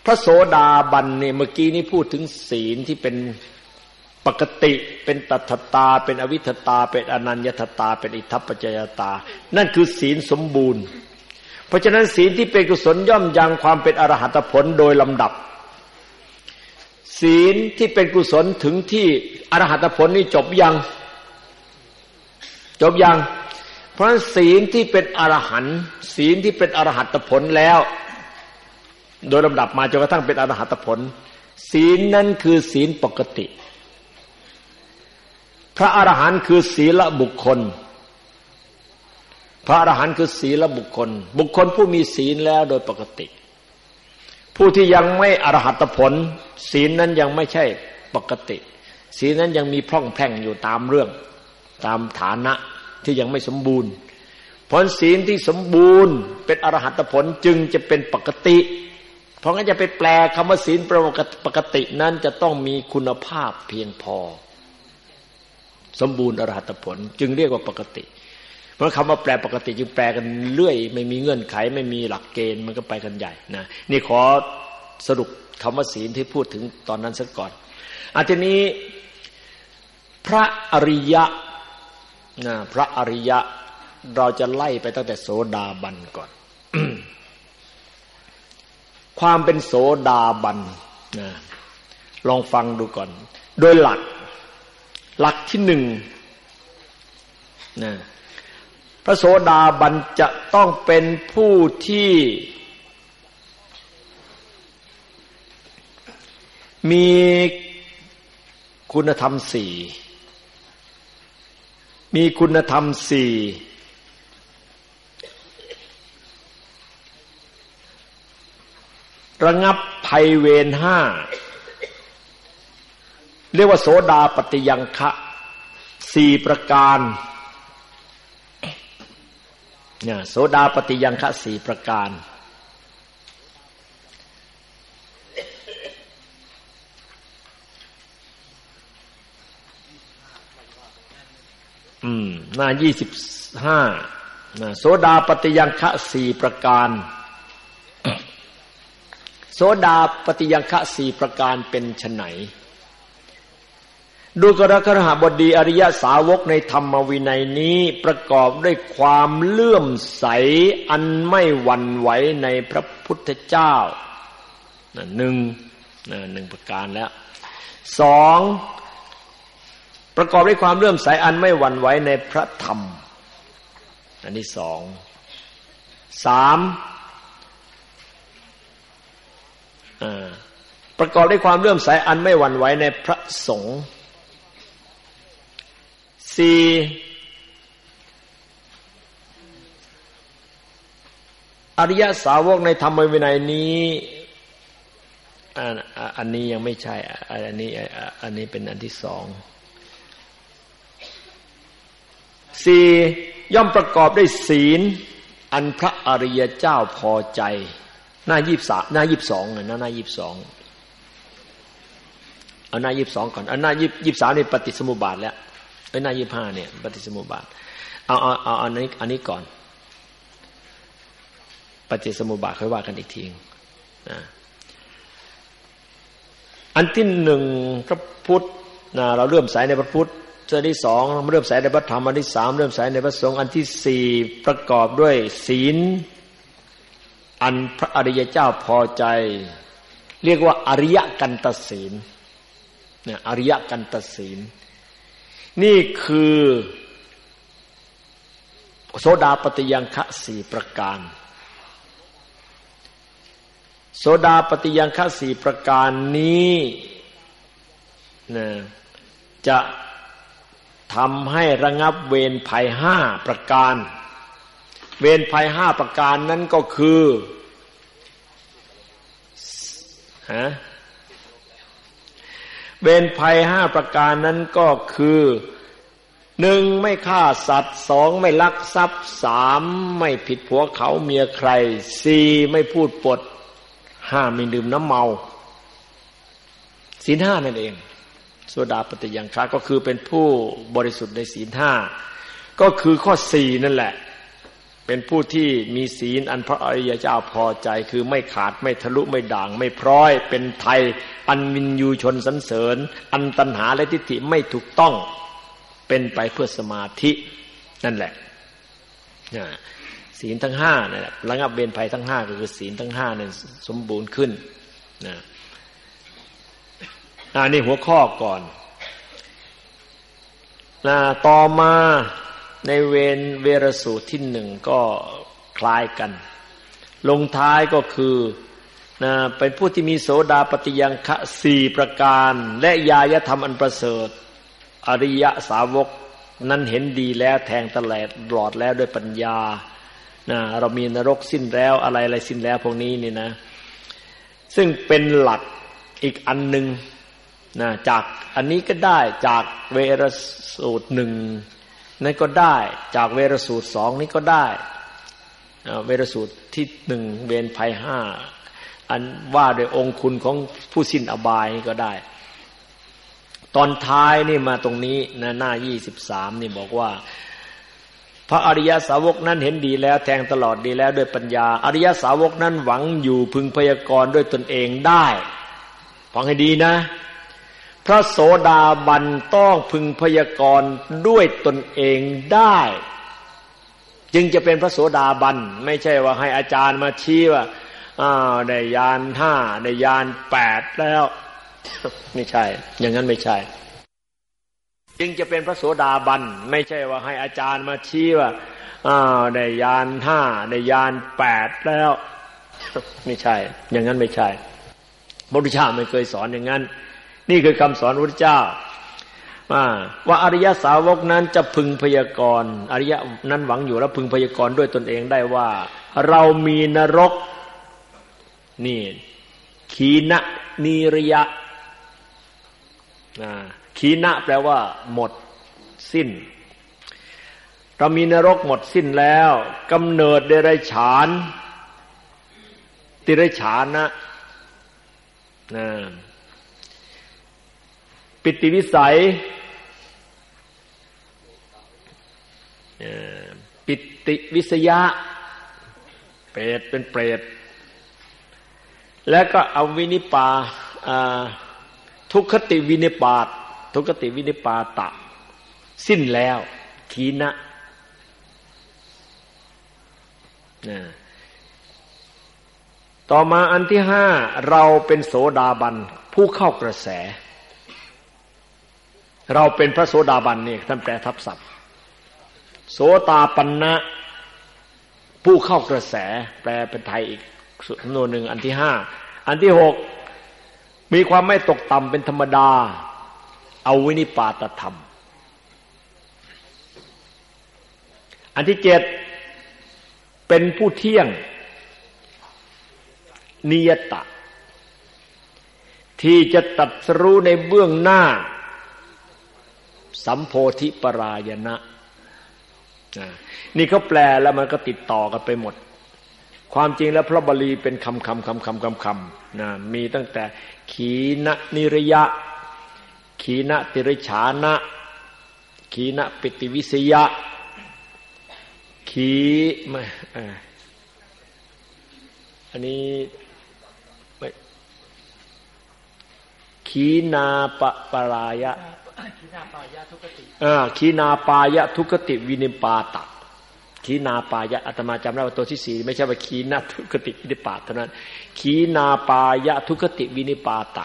พระโสดาบันเนี่ยเมื่อกี้นี้พูดถึงศีลที่เป็นปกติเป็นตัทตา เป็นอวิทตา เป็นอนัญญตตา เป็นอิทัปปัจจยตา นั่นคือศีลสมบูรณ์ เพราะฉะนั้นศีลที่เป็นกุศลย่อมยังความเป็นอรหัตผลโดยลำดับ ศีลที่เป็นกุศลถึงที่อรหัตผลนี่จบยัง จบยัง เพราะศีลที่เป็นอรหันต์ศีลที่เป็นอรหัตผลแล้ว โดยลำดับมาจนกระทั่งเป็นอรหัตผล ศีลนั้นคือศีลปกติ พระอรหันต์คือศีลบุคคล พระอรหันต์คือศีลบุคคล บุคคลผู้มีศีลแล้วโดยปกติ ผู้ที่ยังไม่อรหัตผล ศีลนั้นยังไม่ใช่ปกติ ศีลนั้นยังมีพร่องแพร่งอยู่ตามเรื่องตามฐานะ ที่ยังไม่สมบูรณ์ผลศีลที่สมบูรณ์ เป็นอรหัตผลจึงจะเป็นปกติ เพราะงั้นจะไปแปลคำว่าศีลปกตินั้นจะต้องมีคุณภาพเพียงพอ สมบูรณ์อรหัตผล จึงเรียกว่าปกติ เพราะคำว่าแปลปกติจึงแปลกันเรื่อย ไม่มีเงื่อนไข ไม่มีหลักเกณฑ์มันก็ไปกันใหญ่นะนี่ขอสรุปคำว่าศีลที่พูดถึงตอนนั้นสักก่อนอาทีนี้พระอริยะนะ พระอริยะเราจะไล่ไปตั้งแต่โสดาบันก่อน ความเป็นโสดาบันนะลองฟังดูก่อน โดยหลัก หลักที่หนึ่งนะพระโสดาบันจะต้องเป็นผู้ที่ มีคุณธรรมสี่ มีคุณธรรมสี่ระงับภัยเวรห้าเรียกว่าโสดาปฏิยังคะสี่ประการเนี่ยโสดาปฏิยังคะสี่ประการ อืม หน้ายี่สิบห้าโสดาปฏิยังคะสี่ประการ โสดาปฏิยังคะสี่ประการเป็นไฉนดูกรกรหบดีอริยสาวกในธรรมวินัยนี้ประกอบด้วยความเลื่อมใสอันไม่หวั่นไหวในพระพุทธเจ้าหนึ่งหนึ่งประการแล้วสอง ประกอบด้วยความเลื่อมใสอันไม่หวั่นไหวในพระธรรม อันนี้สองสามประกอบด้วยความเลื่อมใสอันไม่หวั่นไหวในพระสงฆ์สี่อริยสาวกในธรรมวินัยนี้อันนี้ยังไม่ใช่ อันนี้อันนี้เป็นอันที่สอง สี่ย่อมประกอบด้วยศีล อันพระอริยเจ้าพอใจ หน้ายี่สามหน้ายี่สองเลยนะหน้ายี่สองเอาหน้ายี่สองก่อนเอาหน้ายี่ยี่สามนี่ปฏิสมุบาทแล้วไอ้หน้ายี่ห้าเนี่ยปฏิสมุบาทเอาเอาเอาอันนี้อันนี้ก่อน ปฏิสมุบาทค่อยว่ากันอีกทีนะอันที่หนึ่งพระพุทธนะเราเริ่มสายในพระพุทธ อันที่สองเริ่มสายในพระธรรมอันที่สามเริ่มสายในพระสงฆ์อันที่สี่ประกอบด้วยศีล อันพระอริยเจ้าพอใจ เรียกว่าอริยกันตศีลเนี่ยอริยกันตศีล นี่คือโสดาปฏิยังคะสี่ประการ โสดาปฏิยังคะสี่ประการนี้นะจะ ทำให้ระงับเวรภัยห้าประการ เวรภัยห้าประการนั้นก็คือฮะเวรภัยห้าประการนั้นก็คือหนึ่งไม่ฆ่าสัตว์สองไม่ลักทรัพย์สามไม่ผิดผัวเขาเมียใครสี่ไม่พูดปดห้าไม่ดื่มน้ำเมาศีลห้านั่นเอง โซดาปฏิยังคาก็คือเป็นผู้บริสุทธิ์ในศีลห้าก็คือข้อสี่นั่นแหละ เป็นผู้ที่มีศีลอันพระอริยเจ้าพอใจ คือไม่ขาดไม่ทะลุไม่ด่าง ไม่พร้อย เป็นไทย อันวินยูชนสันเสริญ อันตัณหาและทิฏฐิไม่ถูกต้องเป็นไปเพื่อสมาธินั่นแหละศีลทั้งห้านั่แหละระงับเบนภัยทั้งห้าก็คือศีลทั้งห้าเนี่ยสมบูรณ์ขึ้นนะ อันนี้หัวข้อก่อนนะต่อมาในเวนเวรสูตรที่หนึ่งก็คล้ายกัน ลงท้ายก็คือนะเป็นผู้ที่มีโสดาปฏิยังคะสี่ประการ และยายธรรมอันประเสริฐ อริยสาวกนั้นเห็นดีแล้วแทงตลอดหลอดแล้วด้วยปัญญานะเรามีนรกสิ้นแล้วอะไรอะไรสิ้นแล้วพวกนี้นี่นะ ซึ่งเป็นหลักอีกอันหนึ่ง นะจากอันนี้ก็ได้จากเวรสูตรหนึ่งนั่นก็ได้จากเวรสูตรสองนี้ก็ได้เวรสูตรที่หนึ่งเวรภัยห้าอันว่าโดยองคุณของผู้สิ้นอบายก็ได้ ตอนท้ายนี่มาตรงนี้นะหน้ายี่สิบสามนี่บอกว่า พระอริยสาวกนั้นเห็นดีแล้วแทงตลอดดีแล้วด้วยปัญญา อริยสาวกนั้นหวังอยู่พึงพยากรณ์ด้วยตนเองได้ฟังให้ดีนะ พระโสดาบันต้องพึงพยากรณ์ด้วยตนเองได้ จึงจะเป็นพระโสดาบันไม่ใช่ว่าให้อาจารย์มาชี้ว่าอ้าวได้ยานห้าได้ยานแปดแล้ว ไม่ใช่ อย่างนั้นไม่ใช่ จึงจะเป็นพระโสดาบันไม่ใช่ว่าให้อาจารย์มาชี้ว่าอ้าวได้ยานห้าได้ยานแปดแล้ว ไม่ใช่ อย่างนั้นไม่ใช่พระพุทธเจ้าไม่เคยสอนอย่างนั้น นี่คือคำสอนพระพุทธเจ้าว่าอริยสาวกนั้นจะพึงพยากรณ์อริยนั้นหวังอยู่แล้วพึงพยากรณ์ด้วยตนเองได้ว่า เรามีนรกนี่ขีณะนิรยะขีณะแปลว่า หมดสิ้น เรามีนรกหมดสิ้นแล้วกำเนิดเดรัจฉานติรัจฉานนะนะ ปิติวิสัยปิติวิสยะ เปรตเป็นเปรต แล้วก็เอาวินิปาทุกขติวินิปาตทุกขติวินิปาตะ สิ้นแล้วขีนะนะต่อมาอันที่ห้าเราเป็นโสดาบันผู้เข้ากระแส เราเป็นพระโสดาบันนี่ท่านแปลทับศัพท์ โสตาปันนะผู้เข้ากระแสแปลเป็นไทยอีกสำนวนหนึ่งอันที่ห้าอันที่หกมีความไม่ตกต่ำเป็นธรรมดา เอาวินิปาตธรรม อันที่เจ็ดเป็นผู้เที่ยง นิยตะ ที่จะตัดสรู้ในเบื้องหน้า สัมโพธิปรายณะนี่เขาแปลแล้วมันก็ติดต่อกันไปหมด ความจริงแล้วพระบาลีเป็นคำคำคำคำคำคำนะมีตั้งแต่ ขีณนิรยะ ขีณติริชานะ ขีณปิติวิสยะ ขีไม่อันนี้ไม่ขีนาปปรายะ ขีนาปายะทุกติอ่าขีนาปายะทุกติวินิปาตะขีนาปายะอาตมาจำได้ว่าตัวที่สี่ไม่ใช่ว่าขีนาทุกติวินิปาตเท่านั้นขีนาปายะทุกติวินิปาตะ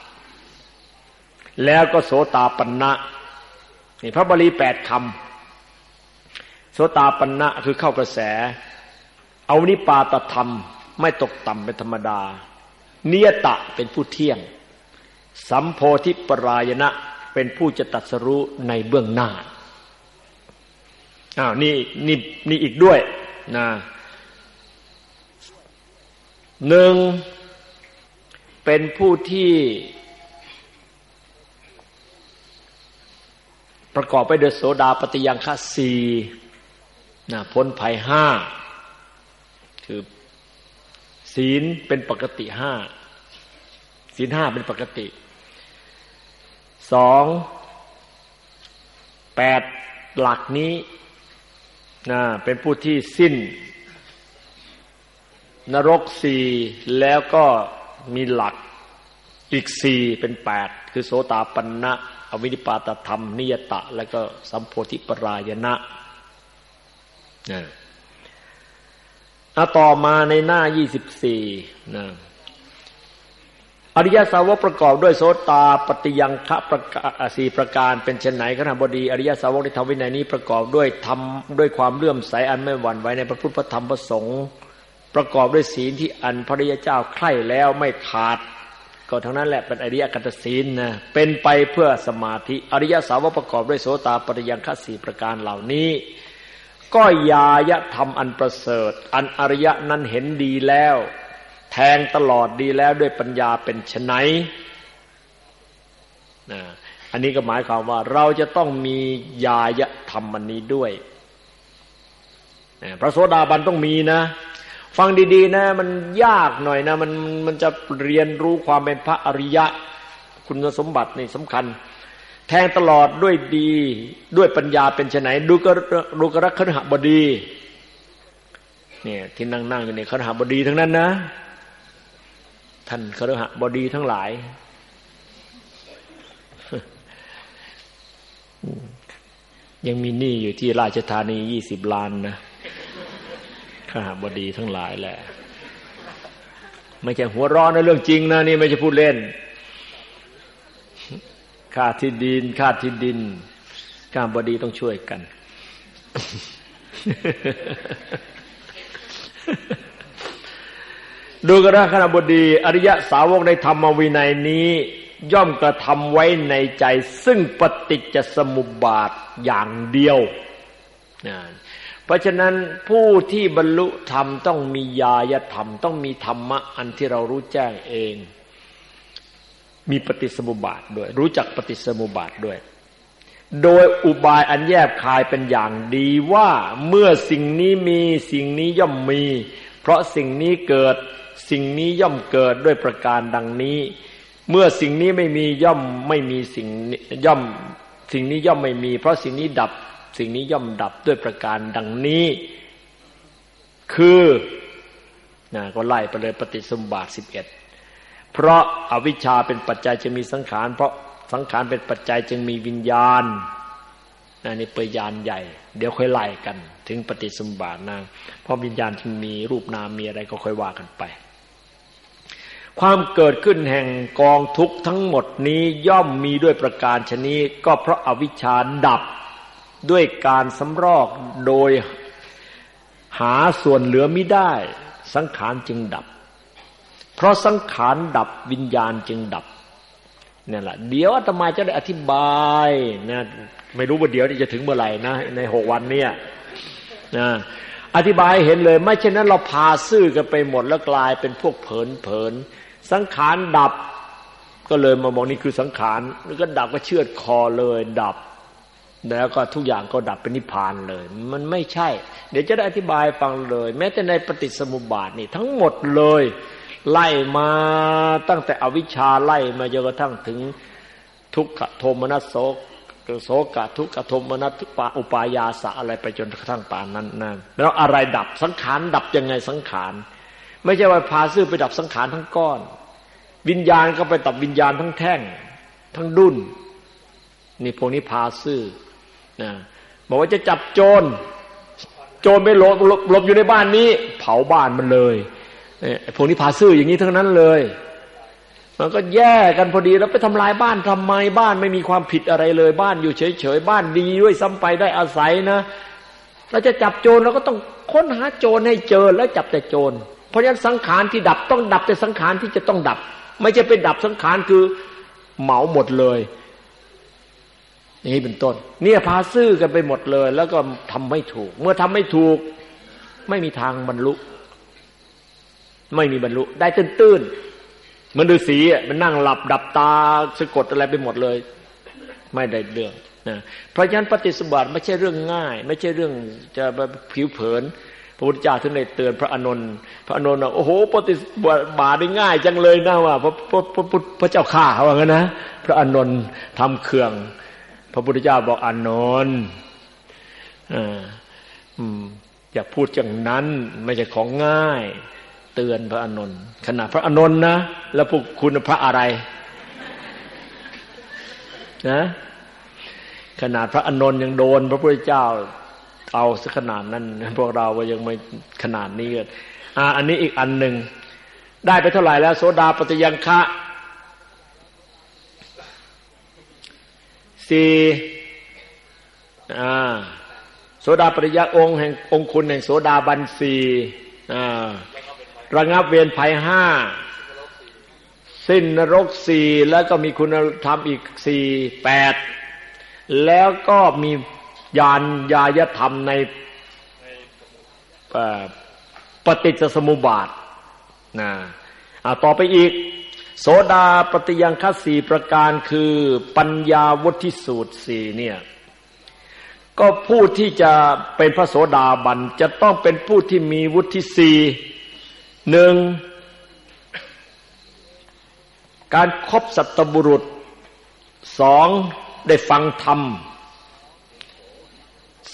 แล้วก็โสตาปัญนะนี่พระบาลีแปดคำโสตาปัญนะคือเข้ากระแส เอานิปาตธรรม ไม่ตกต่ำเป็นธรรมดา เนียตะเป็นผู้เที่ยง สัมโพธิปรายณะ เป็นผู้จะตัดสรู้ในเบื้องหน้าอ้าวนี่นี่นี่อีกด้วยนะหนึ่งเป็นผู้ที่ประกอบไปด้วยโสดาปฏิยังคสีนะพ้นภัยห้าคือศีลเป็นปกติห้าศีลห้าเป็นปกติ สองแปดหลักนี้นะเป็นผู้ที่สิ้น นรกสี่แล้วก็มีหลักอีกสี่เป็นแปดคือโสตาปันนะอวินิปาตธรรม นิยตะ แล้วก็สัมโพธิปรายณะนะต่อมาในหน้ายี่สิบสี่นะ อริยสาวกประกอบด้วยโสตาปฏิยังคะประกาสี่ประการเป็นเช่นไหนขณะบดี อริยสาวกในธรรมวินัยนี้ประกอบด้วยทำด้วยความเลื่อมใสอันไม่หวั่นไหวในพระพุทธธรรมประสงค์ประกอบด้วยศีลที่อันพระริยเจ้าใคร่แล้วไม่ขาด ก็ทั้งนั้นแหละเป็นอริยกัตศีลนะเป็นไปเพื่อสมาธิอริยสาวกประกอบด้วยโสตาปริยังคสี่ประการเหล่านี้ก็ยายะธรรมอันประเสริฐ อันอริยะนั้นเห็นดีแล้ว แทงตลอดดีแล้วด้วยปัญญาเป็นไฉนนะอันนี้ก็หมายความว่าเราจะต้องมียายะธรรมอันนี้ด้วยพระโสดาบันต้องมีนะ ฟังดีๆนะ มันยากหน่อยนะ มันมันจะเรียนรู้ความเป็นพระอริยะ คุณสมบัตินี่สำคัญ แทงตลอดด้วยดีด้วยปัญญาเป็นไนดูกรดูกรักขณหบดีเนี่ยที่นั่งนั่งอยู่ในขณหบดีทั้งนั้นนะ ท่านครหบดีทั้งหลาย ยังมีหนี้อยู่ที่ราชธานียี่สิบล้านนะข้าบดีทั้งหลายแหละ ไม่ใช่หัวร้อนนะเรื่องจริงนะนี่ไม่ใช่พูดเล่นค่าที่ดินค่าที่ดินข้าบดีต้องช่วยกัน ดูกระขณบดีอริยะสาวกในธรรมวินัยนี้ ย่อมกระทำไว้ในใจ ซึ่งปฏิจจสมุปบาทอย่างเดียว เพราะฉะนั้นผู้ที่บรรลุธรรมต้องมีญาณธรรม ต้องมีธรรมะอันที่เรารู้แจ้งเอง มีปฏิสมุบาทด้วย รู้จักปฏิสมุบาทด้วย โดยอุบายอันแยบคายเป็นอย่างดีว่าเมื่อสิ่งนี้มีสิ่งนี้ย่อมมี เพราะสิ่งนี้เกิด สิ่งนี้ย่อมเกิดด้วยประการดังนี้ เมื่อสิ่งนี้ไม่มีย่อมไม่มีสิ่งย่อม สิ่งนี้ย่อมไม่มี เพราะสิ่งนี้ดับ สิ่งนี้ย่อมดับด้วยประการดังนี้ คือนะก็ไล่ไปเลยปฏิสมบาทสิบเอ็ดเพราะอาวิชชาเป็นปัจจัยจะมีสังขาร เพราะสังขารเป็นปัจจัยจึงมีวิญญาณนะนี่เปยานใหญ่ เดี๋ยวค่อยไล่กัน ถึงปฏิสมบาทนะเพราะวิญญาณจึงมีรูปนามมีอะไรก็ค่อยว่ากันไป ความเกิดขึ้นแห่งกองทุกข์ทั้งหมดนี้ย่อมมีด้วยประการชนี้ ก็เพราะอาวิชชาดับด้วยการสำรอกโดยหาส่วนเหลือไม่ได้ สังขารจึงดับ เพราะสังขารดับวิญญาณจึงดับนี่แหละเดี๋ยวอาตมาจะได้อธิบายนะไม่รู้ว่าเดี๋ยวจะถึงเมื่อไหร่นะในหกวันเนี่ยนะอธิบายเห็นเลย ไม่เช่นนั้นเราพาซื่อกันไปหมดแล้วกลายเป็นพวกเผินเผิน สังขารดับ ก็เลยมามองนี่คือสังขารแล้วก็ดับก็เชือดคอเลยดับ แล้วก็ทุกอย่างก็ดับเป็นนิพพานเลย มันไม่ใช่ เดี๋ยวจะได้อธิบายฟังเลย แม้แต่ในปฏิสมุบาทนี่ทั้งหมดเลย ไล่มาตั้งแต่อวิชชาไล่มาจนกระทั่งถึงทุกขโทมนัสโศกโศกะทุกขโทมนัสปาอุปายาสะอะไรไปจนกระทั่งป่านนั้นนั่นแล้วอะไรดับสังขารดับยังไงสังขารไม่ใช่ว่าพาซื่อไปดับสังขารทั้งก้อน วิญญาณก็ไปดับวิญญาณทั้งแท่ง ทั้งดุนนี่พวกนี้พาซื่อนะบอกว่าจะจับโจร โจรไปหลบหลบอยู่ในบ้านนี้ เผาบ้านมันเลยไอ้พวกนี้พาซื่ออย่างนี้ทั้งนั้นเลย มันก็แย่กันพอดีแล้วไปทำลายบ้านทำไมบ้านไม่มีความผิดอะไรเลย บ้านอยู่เฉยๆบ้านดีด้วยซ้ำไปได้อาศัยนะเราจะจับโจรเราก็ต้องค้นหาโจรให้เจอแล้วจับแต่โจร เพราะฉะนั้นสังขารที่ดับต้องดับแต่สังขารที่จะต้องดับ ไม่ใช่เป็นดับสังขารคือเหมาหมดเลย อย่างนี้เป็นต้น เนี่ยพาซื่อกันไปหมดเลย แล้วก็ทำไม่ถูก เมื่อทำไม่ถูก ไม่มีทางบรรลุ ไม่มีบรรลุ ได้ตื้นๆมันดูสีอะมันนั่งหลับดับตาสะกดอะไรไปหมดเลย ไม่ได้เรื่องนะเพราะฉะนั้นปฏิสบัติไม่ใช่เรื่องง่าย ไม่ใช่เรื่องจะผิวเผิน พระพุทธเจ้าถึงได้เตือนพระอานนท์พระอานนท์โอ้โหปฏิบัติบาได้ง่ายจังเลยนะว่าพระพระพระพระเจ้าข้าว่างั้นนะพระอานนท์ทำเครื่อง พระพุทธเจ้าบอกอนนท์อย่าพูดอย่างนั้นไม่ใช่ของง่าย เตือนพระอนนท์ขนาดพระอนนท์นะแล้วพวกคุณพระอะไรนะขนาดพระอนนท์ยังโดนพระพุทธเจ้า เอาสักขนาดนั้น พวกเราก็ยังไม่ขนาดนี้อ่าอันนี้อีกอันหนึ่งได้ไปเท่าไหร่แล้ว โสดาปฏิยังคะสี่โสดาปริยะองค์แห่งองคุณแห่งโสดาบันสี่ระงับเวียนภัยห้าสิ้นนรกสี่แล้วก็มีคุณธรรมอีกสี่แปดแล้วก็มี ญาณญายธรรมในปฏิจจสมุปบาทนะต่อไปอีก โสดาปฏิยังคัสี่ประการคือปัญญาวุฒิสูตรสี่เนี่ยก็ผู้ที่จะเป็นพระโสดาบันจะต้องเป็นผู้ที่มีวุฒิสี่หนึ่งการครบสัตบุรุษสองได้ฟังธรรม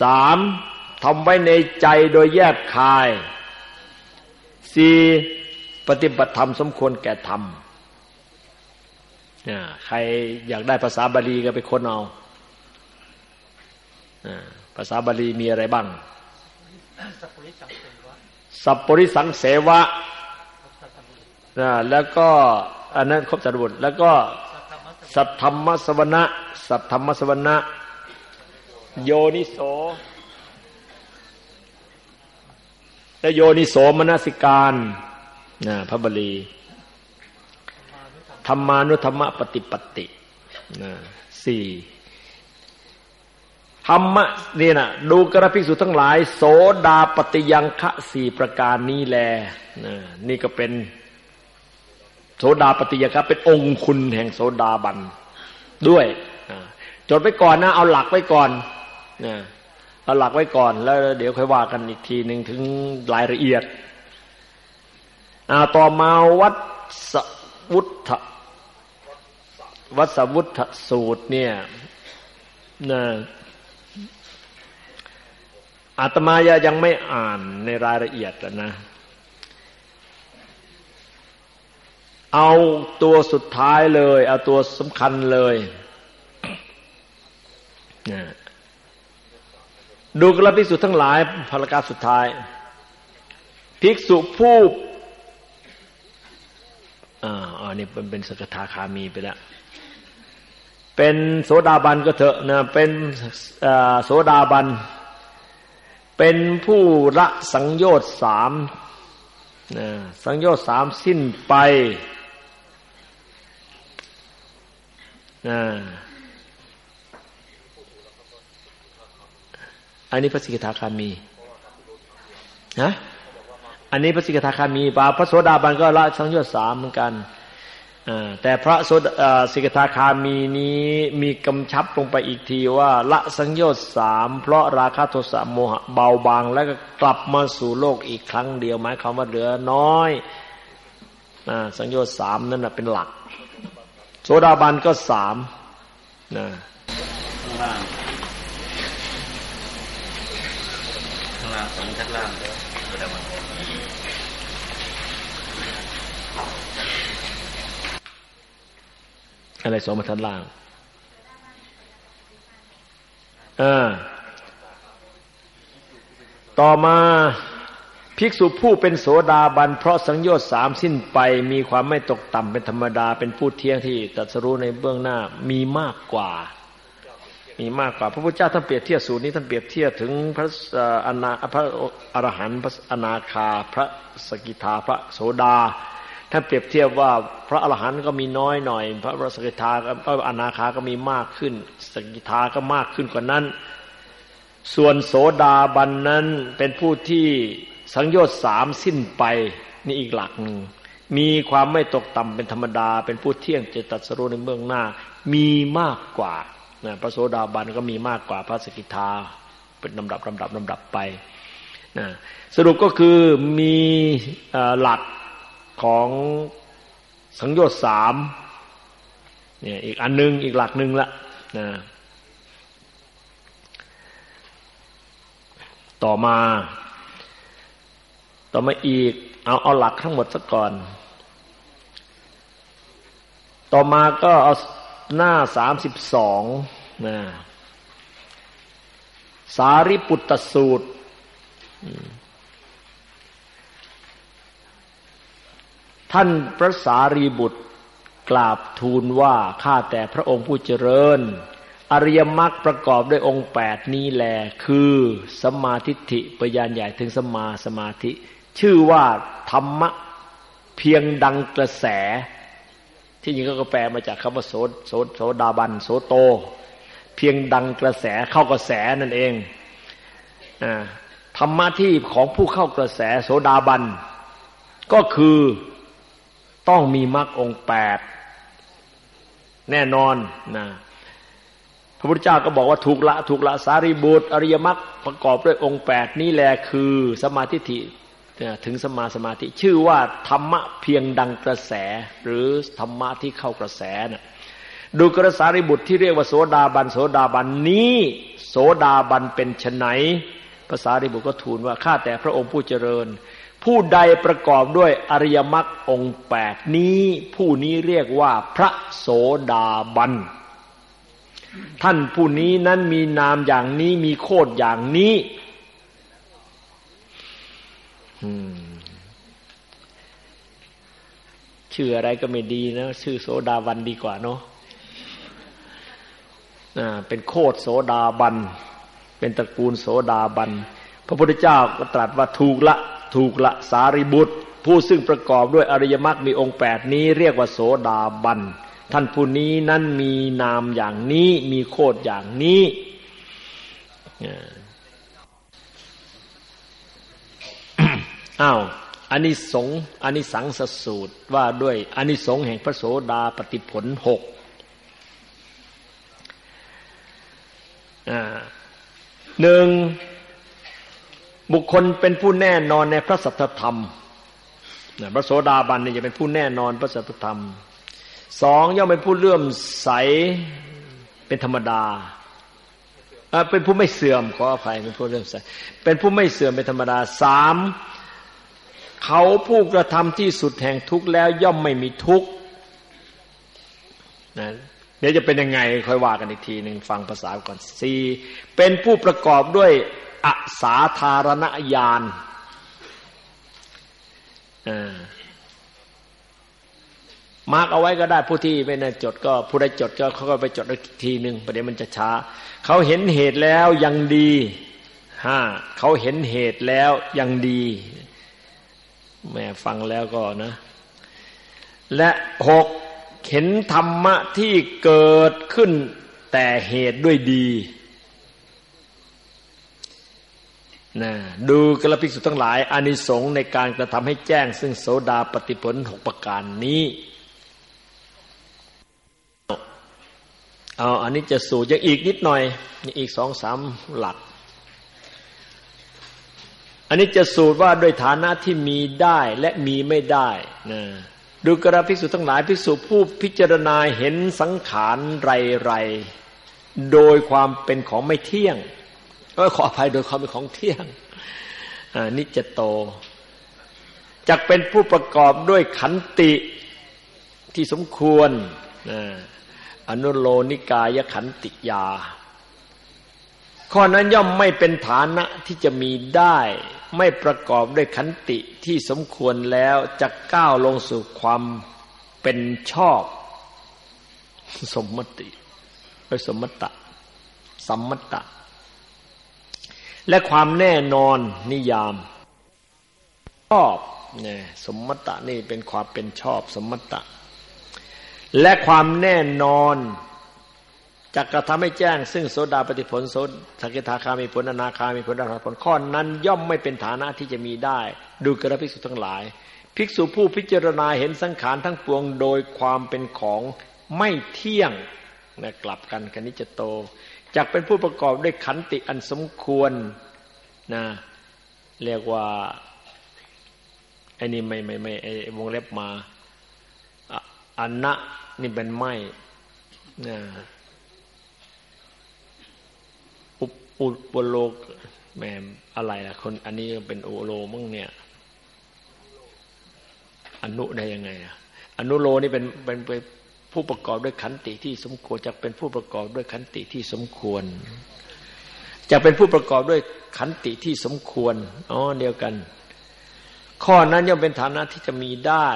สามทำไว้ในใจโดยแยบคายสี่ปฏิบัติธรรมสมควรแก่ธรรมใครอยากได้ภาษาบาลีก็ไปค้นเอาภาษาบาลีมีอะไรบ้าง สัพปริสังเสวะแล้วก็อันนั้นครบสัตบุตรแล้วก็ สัทธรรมสวนะ สัทธรรมสวนะ โยนิโสและโยนิโสมนสิการนะพระบาลีธรรมานุธรรมปฏิปตินะสี่ธรรมะนี่นะดูกระพิสุทั้งหลาย โสดาปฏิยังคะสี่ประการนี้แลนะนี่ก็เป็นโสดาปฏิยังคะเป็นองค์คุณแห่งโสดาบันด้วยจดไว้ก่อนนะ เอาหลักไว้ก่อน นะเอาหลักไว้ก่อน แล้วเดี๋ยวค่อยว่ากันอีกทีหนึ่งถึงรายละเอียดอาต่อมาวัดสวุฒวัดสวุฒสูตรเนี่ยนะอาตมายายังไม่อ่านในรายละเอียดนะ เอาตัวสุดท้ายเลย เอาตัวสำคัญเลย ดูกระภิกษุทั้งหลายภารกาสุดท้าย ภิกษุผู้อ่าอันนี้เป็นสกทาคามีไปแล้วเป็นโสดาบันก็เถอะนะเป็นโสดาบัน เป็นผู้ละสังโยชน์สามนะสังโยชน์สามสิ้นไปนะ อันนี้พระสิกขาคามีนะอันนี้พระสิกขาคามีปาพระโสดาบันก็ละสังโยชน์สามเหมือนกันแต่พระโสดสิกขาคามีนี้มีกำชับลงไปอีกทีว่าละสังโยชน์สามเพราะราคะโทสะโมหะเบาบาง แล้วก็กลับมาสู่โลกอีกครั้งเดียวหมายความว่าเหลือน้อยสังโยชน์สามนั่นเป็นหลัก โสดาบันก็สามนะางสองชั้นล่างเลยโดาบันอะไรสองมาชั้นล่างอ่าต่อมาภิกษุผู้เป็นโสดาบัน เพราะสังโยชน์สามสิ้นไป มีความไม่ตกต่ำเป็นธรรมดา เป็นผู้เที่ยงที่ตัสรู้ในเบื้องหน้ามีมากกว่า มีมากกว่า พระพุทธเจ้าท่านเปรียบเทียบสูตรนี้ท่านเปรียบเทียบถึงพระอนาพระอรหันต์พระอนาคาพระสกิทาพระโสดาท่านเปรียบเทียบว่าพระอรหันต์ก็มีน้อยหน่อย พระสกิทาพระอนาคาก็มีมากขึ้น สกิทาก็มากขึ้นกว่านั้น ส่วนโสดาบันนั้นเป็นผู้ที่สังโยชน์สามสิ้นไปนี่อีกหลักหนึ่งมีความไม่ตกต่ำเป็นธรรมดา เป็นผู้เที่ยงเจตัสรูในเมืองหน้า มีมากกว่า นะพระโสดาบันก็มีมากกว่าพระสกิทา เป็นลำดับลำดับลำดับไปนะสรุปก็คือมีหลักของสังโยชน์สามเนี่ยอีกอันนึงอีกหลักหนึ่งละนะต่อมา ต่อมาอีกเอาเอาหลักทั้งหมดสักก่อน ต่อมาก็เอา หน้าสามสิบสองนะสาริปุตตสูตร ท่านพระสารีบุตรกราบทูลว่า ข้าแต่พระองค์ผู้เจริญ อริยมรรคประกอบด้วยองค์แปดนี้แหลคือสมาธิิปยานใหญ่ถึงสมาสมาธิ ชื่อว่าธรรมะเพียงดังกระแส ที่จริงก็แปลมาจากคำว่าโสโสโสดาบันโสโต เพียงดังกระแสเข้ากระแสนั่นเองธรรมะที่ของผู้เข้ากระแสโสดาบัน ก็คือต้องมีมรรคองแปดแน่นอนนะพระพุทธเจ้าก็บอกว่าถูกละถูกละสารีบุตร อริยมรรคประกอบด้วยองค์แปดนี้แหละคือสมาธิ ถึงสมาสมาธิชื่อว่าธรรมะเพียงดังกระแส หรือธรรมะที่เข้ากระแสนะ่ะดูกระสารีบุตรที่เรียกว่าโสดาบันโสดาบันนี้ โสดาบันเป็นชนไหนภาษาริบุตรก็ทูลว่าข้าแต่พระองค์ผู้เจริญ ผู้ใดประกอบด้วยอริยมรรคองแปดนี้ ผู้นี้เรียกว่าพระโสดาบันท่านผู้นี้นั้นมีนามอย่างนี้มีโคดอย่างนี้ ชื่ออะไรก็ไม่ดีนะ ชื่อโสดาบันดีกว่าเนาะเป็นโคดโสดาบัน เป็นตระกูลโสดาบัน พระพุทธเจ้าก็ตรัสว่าถูกละถูกละสารีบุตร ผู้ซึ่งประกอบด้วยอริยมรรคมีองค์แปดนี้เรียกว่าโสดาบัน ท่านผู้นี้นั้นมีนามอย่างนี้ มีโคดอย่างนี้ อ้าวอันนี้สงอันนี้สังสสูตรว่าด้วยอันนี้สงแห่งพระโสดาปฏิผลหกหนึ่งบุคคลเป็นผู้แน่นอนในพระสัทธรรมพระโสดาบันนี่จะเป็นผู้แน่นอนพระสัทธธรรมสองย่อมเป็นผู้เลื่อมใสเป็นธรรมดาเป็นผู้ไม่เสื่อมขออภัยเป็นผู้เลื่อมใสเป็นผู้ไม่เสื่อมเป็นธรรมดาสาม เขาผู้กระทำที่สุดแห่งทุกข์แล้วย่อมไม่มีทุกข์นะเดี๋ยวจะเป็นยังไงค่อยว่ากันอีกทีหนึ่งฟังภาษาก่อนสี่เป็นผู้ประกอบด้วยอสาธารณญาณมาร์กเอาไว้ก็ได้ผู้ที่ไม่ได้จดก็ผู้ใดจดก็เขาก็ไปจดอีกทีหนึ่งประเดี๋ยวมันจะช้า เขาเห็นเหตุแล้วยังดีห้าเขาเห็นเหตุแล้วยังดี แม่ฟังแล้วก็นะ และหกเห็นธรรมะที่เกิดขึ้นแต่เหตุด้วยดีนะดูกระพิกษุทั้งหลายอานิสงส์ในการกระทำให้แจ้ง ซึ่งโสดาปฏิผลหกประการนี้ เอาอันนี้จะสูตรยังอีกนิดหน่อย อีกสองสามหลัก อันนี้จะสูตรว่าด้วยฐานะที่มีได้และมีไม่ได้นะดูกระภิกษุทั้งหลายภิกษุผู้พิจารณาเห็นสังขารไรไรโดยความเป็นของไม่เที่ยงก็ขออภัยโดยความเป็นของเที่ยงนิจโตจักเป็นผู้ประกอบด้วยขันติที่สมควรอนุโลนิกายขันติยา ข้อนั้นย่อมไม่เป็นฐานะที่จะมีได้ ไม่ประกอบด้วยขันติที่สมควรแล้วจะก้าวลงสู่ความเป็นชอบ สมมติไปสมมตะสัมมตะ และความแน่นอนนิยาม ชอบเนี่ยสมมตะนี่เป็นความเป็นชอบสมมตะ และความแน่นอน จะกกระทำให้แจ้ง ซึ่งโสดาปฏิผลโสสกิทาคามีผลอนาคามีผลอรหัตผลข้อนั้น ย่อมไม่เป็นฐานะที่จะมีได้ ดูกระภิกษุทั้งหลาย ภิกษุผู้พิจารณาเห็นสังขารทั้งปวงโดยความเป็นของไม่เที่ยงนะกลับกันคณิจโตจักเป็นผู้ประกอบด้วยขันติอันสมควรนะเรียกว่าไอ้นี่ไม่ไม่ไม่ไอ้วงเล็บมาอันนะนี่เป็นไม้นะ อุปโลกแม่อะไรล่ะ คนอันนี้เป็นโอโลมั่งเนี่ย อนุได้ยังไงอะอนุโลนี่เป็นเป็นผู้ประกอบด้วยขันติที่สมควรจะเป็นผู้ประกอบด้วยขันติที่สมควร จะเป็นผู้ประกอบด้วยขันติที่สมควรอ๋อเดียวกัน ข้อนั้นย่อมเป็นฐานะที่จะมีได้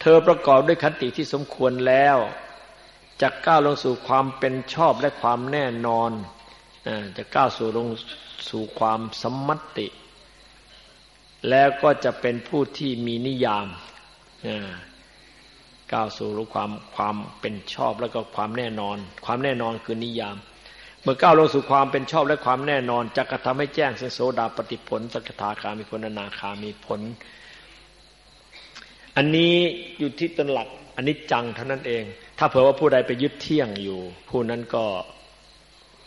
เธอประกอบด้วยขันติที่สมควรแล้วจะก้าวลงสู่ความเป็นชอบและความแน่นอน จะก้าวสู่ลงสู่ความสมมติ แล้วก็จะเป็นผู้ที่มีนิยามก้าวสู่รู้ความความเป็นชอบแล้วก็ความแน่นอน ความแน่นอนคือนิยาม เมื่อก้าวลงสู่ความเป็นชอบและความแน่นอนจะกระทำให้แจ้งเสโสดาปฏิผลสกทาคามีผลนาคามีผล อันนี้อยู่ที่ต้นหลักอันนี้จังเท่านั้นเอง ถ้าเผื่อว่าผู้ใดไปยึดเที่ยงอยู่ ผู้นั้นก็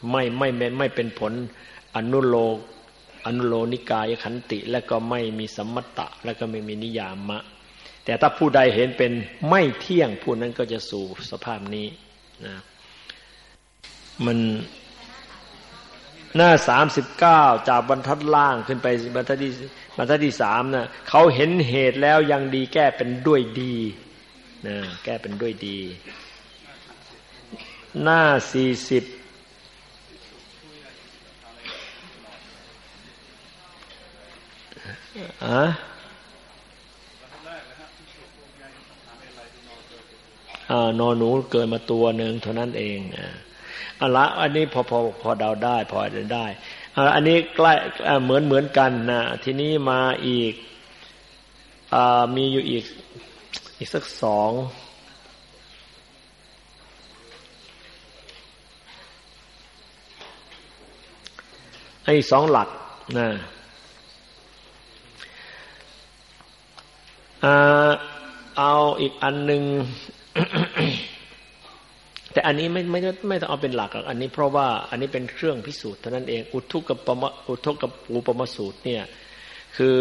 ไม่ไม่ไม่ไม่เป็นผลอนุโลอนุโลนิกายขันติ และก็ไม่มีสัมมตะ และก็ไม่มีนิยามะ แต่ถ้าผู้ใดเห็นเป็นไม่เที่ยงผู้นั้นก็จะสู่สภาพนี้นะมันหน้าสามสิบเก้าจากบรรทัดล่างขึ้นไปบรรทัดที่บรรทัดที่สามนะเขาเห็นเหตุแล้วยังดีแก้เป็นด้วยดีนะแก้เป็นด้วยดี หน้าสี่สิบ อะนอนหนูเกิดมาตัวหนึ่งเท่านั้นเองอะละอันนี้พอพอพอเดาได้พอเดาได้อันนี้ใกล้เหมือนเหมือนกันนะทีนี้มาอีกอมีอยู่อีกอีกสักสองไอ้สองหลักนะ เอาอีกอันหนึ่งแต่อันนี้ไม่ไม่ไม่ต้องเอาเป็นหลักอันนี้เพราะว่าอันนี้เป็นเครื่องพิสูจน์เท่านั้นเองอุทุกกับปมอุทุกกับปูปมสูตรเนี่ยคือ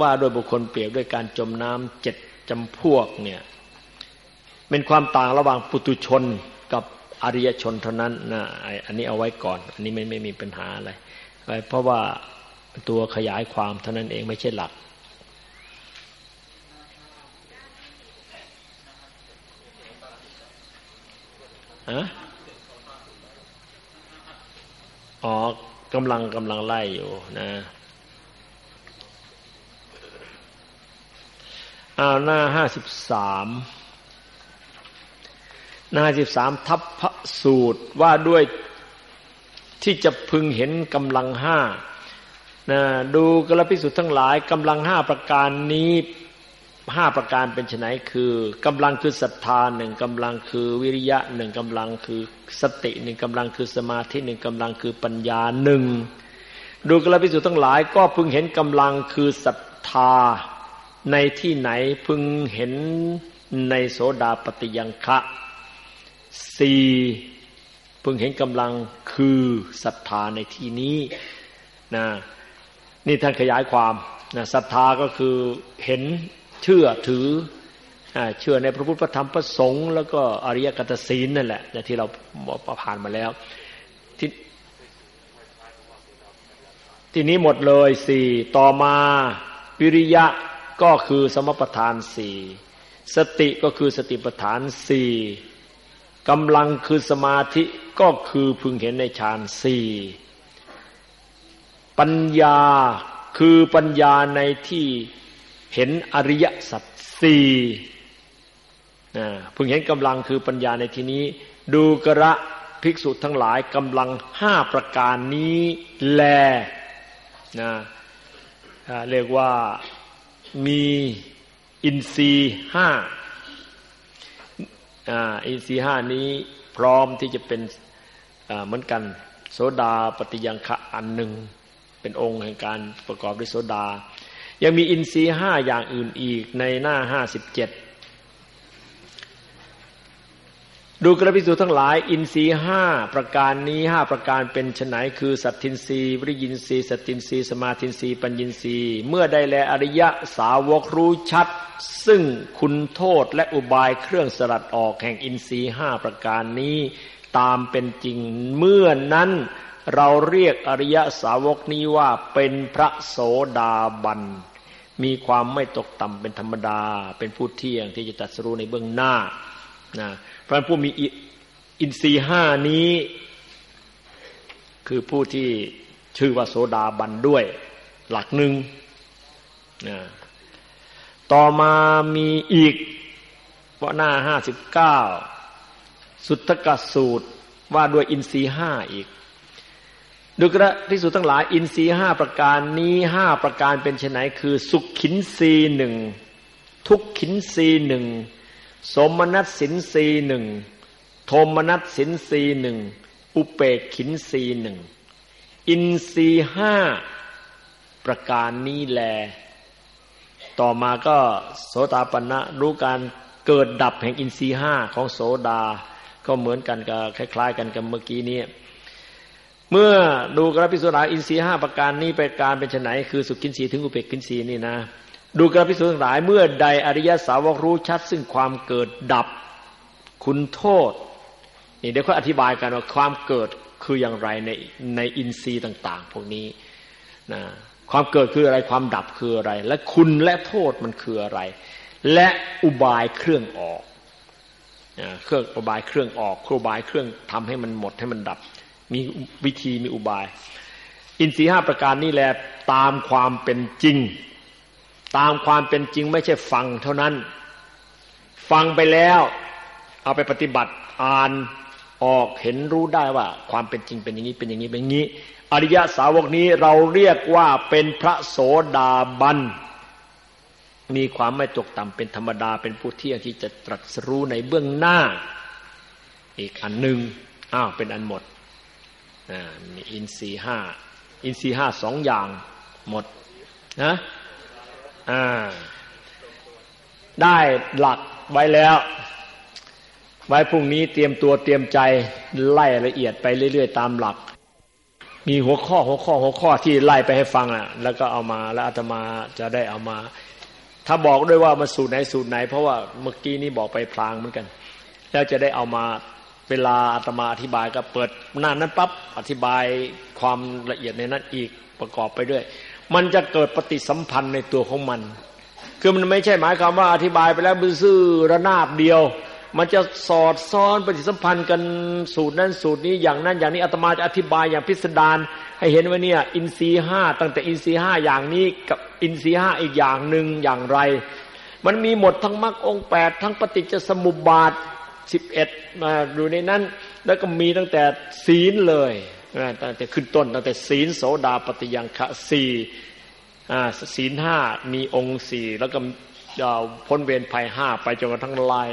ว่าโดยบุคคลเปรียบด้วยการจมน้ำเจ็ดจำพวกเนี่ยเป็นความต่างระหว่างปุตุชนกับอริยชนเท่านั้นนะอันนี้เอาไว้ก่อน อันนี้ไม่ไม่มีปัญหาอะไรเพราะว่าตัวขยายความเท่านั้นเองไม่ใช่หลัก อะอ๋อกำลังกำลังไล่อยู่นะอ้าวหน้าห้าสิบสามหน้าสิบสามทัพพระสูตรว่าด้วยที่จะพึงเห็นกำลังห้านะดูกระพิสุทธ์ทั้งหลายกำลังห้าประการนี้ ห้าประการเป็นไนคือกำลังคือศรัทธาหนึ่งกำลังคือวิริยะหนึ่งกำลังคือสติหนึ่งกำลังคือสมาธิหนึ่งกำลังคือปัญญาหนึ่งดูกระพิสุทั้งหลายก็พึงเห็นกำลังคือศรัทธาในที่ไหนพึงเห็นในโสดาปฏิยังคะสี่พึงเห็นกำลังคือศรัทธาในที่นี้นะนี่ท่านขยายความนะศรัทธาก็คือเห็น เชื่อถือเชื่อในพระพุทธธรรมพระสงฆ์แล้วก็อริยกัตศีลนั่นแหละที่เราผ่านมาแล้วที่ทีนี้หมดเลยสี่ต่อมาวิริยะก็คือสมปทานสี่สติก็คือสติปทานสี่กำลังคือสมาธิก็คือพึงเห็นในฌานสี่ปัญญาคือปัญญาในที่ เห็นอริยสัจสี่เพิ่งเห็นกำลังคือปัญญาในที่นี้ ดูกระภิกษุทั้งหลายกำลังห้าประการนี้แลนะเรียกว่ามีอินทรีห้าอินทรีห้านี้พร้อมที่จะเป็นเหมือนกัน โสดาปฏิยังคะอันหนึ่งเป็นองค์แห่งการประกอบด้วยโสดา ยังมีอินทรีย์ห้าอย่างอื่นอีกในหน้าห้าสิบเจ็ดดูกระพิสูจทั้งหลาย อินทรีย์ห้าประการนี้ห้าประการเป็นไฉนคือ สัตทินทรีย์วิริยินทรีย์สัตตินทรีย์สมาทินทรีย์ปัญญินทรีย์เมื่อได้แลอริยะสาวกรู้ชัด ซึ่งคุณโทษและอุบายเครื่องสลัดออกแห่งอินทรีย์ห้าประการนี้ ตามเป็นจริงเมื่อนั้น เราเรียกอริยสาวกนี้ว่าเป็นพระโสดาบัน มีความไม่ตกต่ำเป็นธรรมดา เป็นผู้เที่ยงที่จะตัดสู้ในเบื้องหน้านะเพราะผู้มีอินทรีห้านี้ คือผู้ที่ชื่อว่าโสดาบันด้วย หลักหนึ่งนะต่อมามีอีกว่าหน้าห้าสิบเก้าสุทธกสูตรว่าด้วยอินทรีห้าอีก ดูกระพิสูจทั้งหลาย อินทรีห้าประการนี้ห้าประการเป็นไนคือ สุขขินรีหนึ่งทุกขินรีหนึ่งสมนัตสินสีหนึ่งโทมนัตสินสีหนึ่งอุเปกขินสีหนึ่งอินทรีห้าประการนี้แล ต่อมาก็โสตาปันะรู้การเกิดดับแห่งอินทรีห้าของโสดา ก็เหมือนกันกับคล้าย ๆ กันกับเมื่อกี้นี้ เมื่อดูกระพิสุราอินทรีห้าประการนี้ไปการเป็นไนคือสุกินสีถึงอุเบกขินสีนี่นะ ดูกระพิสุทั้งหลายเมื่อใดอริยสาวกรู้ชัด ซึ่งความเกิดดับคุณโทษนี่เดี๋ยวเขาอธิบายกันว่าความเกิดคืออย่างไรในในอินทรีย์ต่าง ๆ พวกนี้นะความเกิดคืออะไรความดับคืออะไร และคุณและโทษมันคืออะไร และอุบายเครื่องออกเครื่องอุบายเครื่องออกอุบายเครื่องทำให้มันหมดให้มันดับ มีวิธีมีอุบาย อินทรีย์ห้าประการนี้แหละตามความเป็นจริง ตามความเป็นจริงไม่ใช่ฟังเท่านั้น ฟังไปแล้วเอาไปปฏิบัติอ่านออกเห็นรู้ได้ว่า ความเป็นจริงเป็นอย่างนี้เป็นอย่างนี้เป็นอย่างนี้ อริยสาวกนี้เราเรียกว่าเป็นพระโสดาบันมีความไม่ตกต่ำเป็นธรรมดาเป็นผู้เที่ยงที่จะตรัสรู้ในเบื้องหน้า อีกอันหนึ่งอ้าวเป็นอันหมด มีอินทรีห้าอินทรีห้าสองอย่างหมดนะอ่าได้หลักไว้แล้ว ไว้พรุ่งนี้เตรียมตัวเตรียมใจไล่ละเอียดไปเรื่อย ๆ ตามหลัก มีหัวข้อหัวข้อหัวข้อที่ไล่ไปให้ฟังอะ แล้วก็เอามาแล้วอาตมาจะได้เอามา ถ้าบอกด้วยว่ามันสูตรไหนสูตรไหน เพราะว่าเมื่อกี้นี้บอกไปพลางเหมือนกัน แล้วจะได้เอามา เวลาอาตมาอธิบายก็เปิดหน้านั้นปั๊บอธิบายความละเอียดในนั้นอีกประกอบไปด้วย มันจะเกิดปฏิสัมพันธ์ในตัวของมัน คือมันไม่ใช่หมายความว่าอธิบายไปแล้วบื้อระนาบเดียว มันจะสอดซ้อนปฏิสัมพันธ์กันสูตรนั้นสูตรนี้อย่างนั้นอย่างนี้อาตมาจะอธิบายอย่างพิสดารให้เห็นว่าเนี่ยอินทรีห้าตั้งแต่อินทรีห้าอย่างนี้กับอินทรีห้าอีกอย่างหนึ่งอย่างไร มันมีหมดทั้งมรรคองแปดทั้งปฏิจจสมุปบาท สิบเอ็ดมาดูในนั้น แล้วก็มีตั้งแต่ศีลเลยตั้งแต่ขึ้นต้นตั้งแต่ศีลโสดาปฏิยังคะสี่ศีลห้ามีองค์สี่แล้วก็พ้นเวรภัยห้าไปจนกระทั่งไล่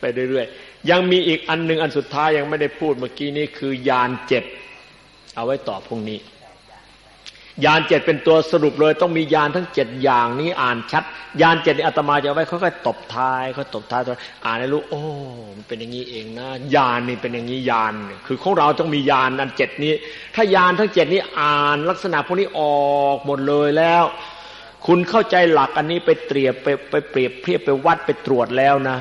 ไปเรื่อยๆยังมีอีกอันหนึ่งอันสุดท้ายยังไม่ได้พูดเมื่อกี้นี้คือยานเจ็ดเอาไว้ต่อพรุ่งนี้ ยานเจ็ดเป็นตัวสรุปเลย ต้องมียานทั้งเจ็ดอย่างนี้อ่านชัด ยานเจ็ดนี่อาตมาจะไว้ค่อยๆตบท้ายเขาตบท้ายตัวอ่านให้รู้ โอ้มันเป็นอย่างนี้เองนะยานนี่เป็นอย่างนี้ยานคือของเราต้องมียานอันเจ็ดนี้ ถ้ายานทั้งเจ็ดนี้อ่านลักษณะพวกนี้ออกหมดเลยแล้ว คุณเข้าใจหลักอันนี้ไปเตรียบไปไปเปรียบเทียบไปวัดไปตรวจแล้วนะ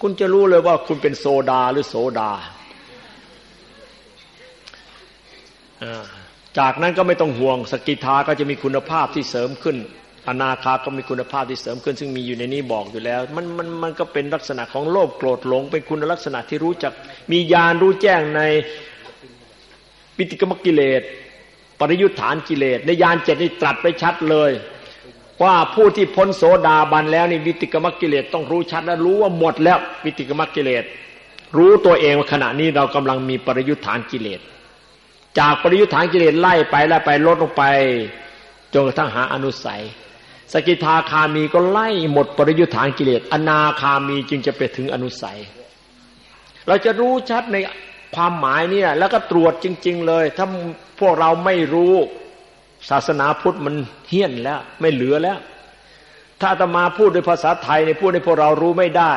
คุณจะรู้เลยว่าคุณเป็นโซดาหรือโสดาอ่า จากนั้นก็ไม่ต้องห่วง สกิทาก็จะมีคุณภาพที่เสริมขึ้น อนาคาก็มีคุณภาพที่เสริมขึ้น ซึ่งมีอยู่ในนี้บอกอยู่แล้ว มันมันมันก็เป็นลักษณะของโลภโกรธหลง เป็นคุณลักษณะที่รู้จัก มีญาณรู้แจ้งในปิติกมกิเลสปริยุทธานกิเลสในญาณเจ็ดนี่ตรัสไปชัดเลย ว่าผู้ที่พ้นโสดาบันแล้วนี่วิติกมกิเลสต้องรู้ชัดและรู้ว่าหมดแล้ววิติกมกิเลสรู้ตัวเองว่าขณะนี้เรากำลังมีปริยุทธานกิเลส จากปริยุทธานกิเลสไล่ไปไล่ไปลดลงไปจนกระทั่งหาอนุสัย สกิทาคามีก็ไล่หมดปริยุทธานกิเลสอนาคามีจึงจะไปถึงอนุสัย เราจะรู้ชัดในความหมายเนี่ยแล้วก็ตรวจจริง ๆ เลย ถ้าพวกเราไม่รู้ศาสนาพุทธมันเฮี้ยนแล้ว ไม่เหลือแล้ว ถ้าอาตมาพูดด้วยภาษาไทยในพูดในพวกเรารู้ไม่ได้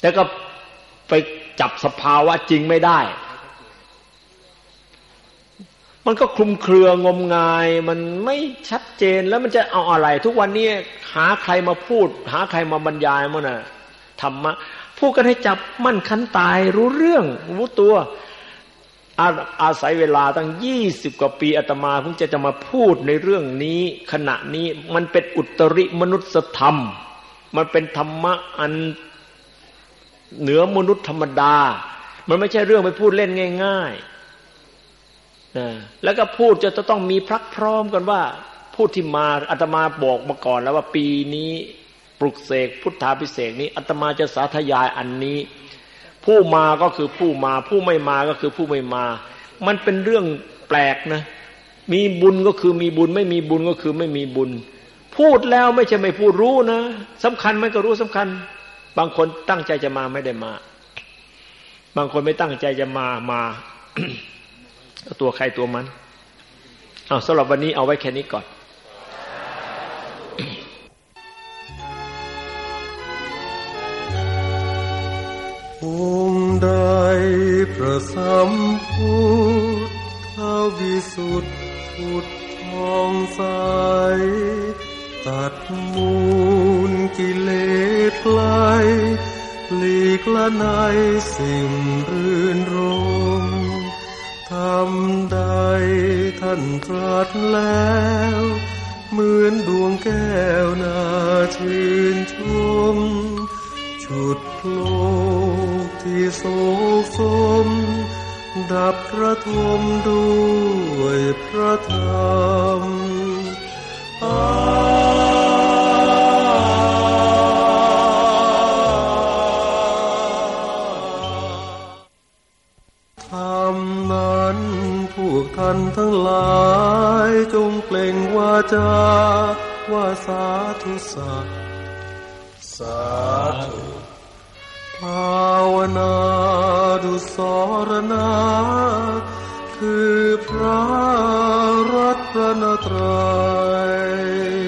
แต่ก็ไปจับสภาวะจริงไม่ได้ มันก็คลุมเครืองมงาย มันไม่ชัดเจนแล้วมันจะเอาอะไร ทุกวันนี้หาใครมาพูด หาใครมาบรรยายมั่น่ะธรรมะพูดกันให้จับมั่นคันตายรู้เรื่อง รู้ตัวอาอาศัยเวลาตั้งยี่สิบกว่าปีอาตมาเพิ่งจะจะมาพูดในเรื่องนี้ ขณะนี้มันเป็นอุตริมนุษยธรรม มันเป็นธรรมะอันเหนือมนุษย์ธรรมดา มันไม่ใช่เรื่องไปพูดเล่นง่าย ๆ แล้วก็พูดจะต้องมีพรักพร้อมกันว่า พูดที่มาอาตมาบอกมาก่อนแล้วว่าปีนี้ปลุกเสกพุทธาพิเศษนี้อาตมาจะสาธยายอันนี้ ผู้มาก็คือผู้มา ผู้ไม่มาก็คือผู้ไม่มา มันเป็นเรื่องแปลกนะ มีบุญก็คือมีบุญ ไม่มีบุญก็คือไม่มีบุญ พูดแล้วไม่ใช่ไม่พูดรู้นะสำคัญมันก็รู้สำคัญ บางคนตั้งใจจะมาไม่ได้มา บางคนไม่ตั้งใจจะมามา ตัวใครตัวมันเอาสำหรับวันนี้เอาไว้แค่นี้ก่อนองค์ใดพระสัมพุทธวิสุทธิพุทธองใสตัดมูลกิเลสไลหลีกละในสิ่งรื่นรม ทำใดท่านตรัสแล้ว เหมือนดวงแก้วนาชื่นชม ชุดโลกที่โศกสม ดับกระทมด้วยพระธรรมธ ท่านทั้งหลายจงเปล่งวาจาว่าสาธุสัจสาธุภาวนาดุสรณาคือพระรัตนตรัย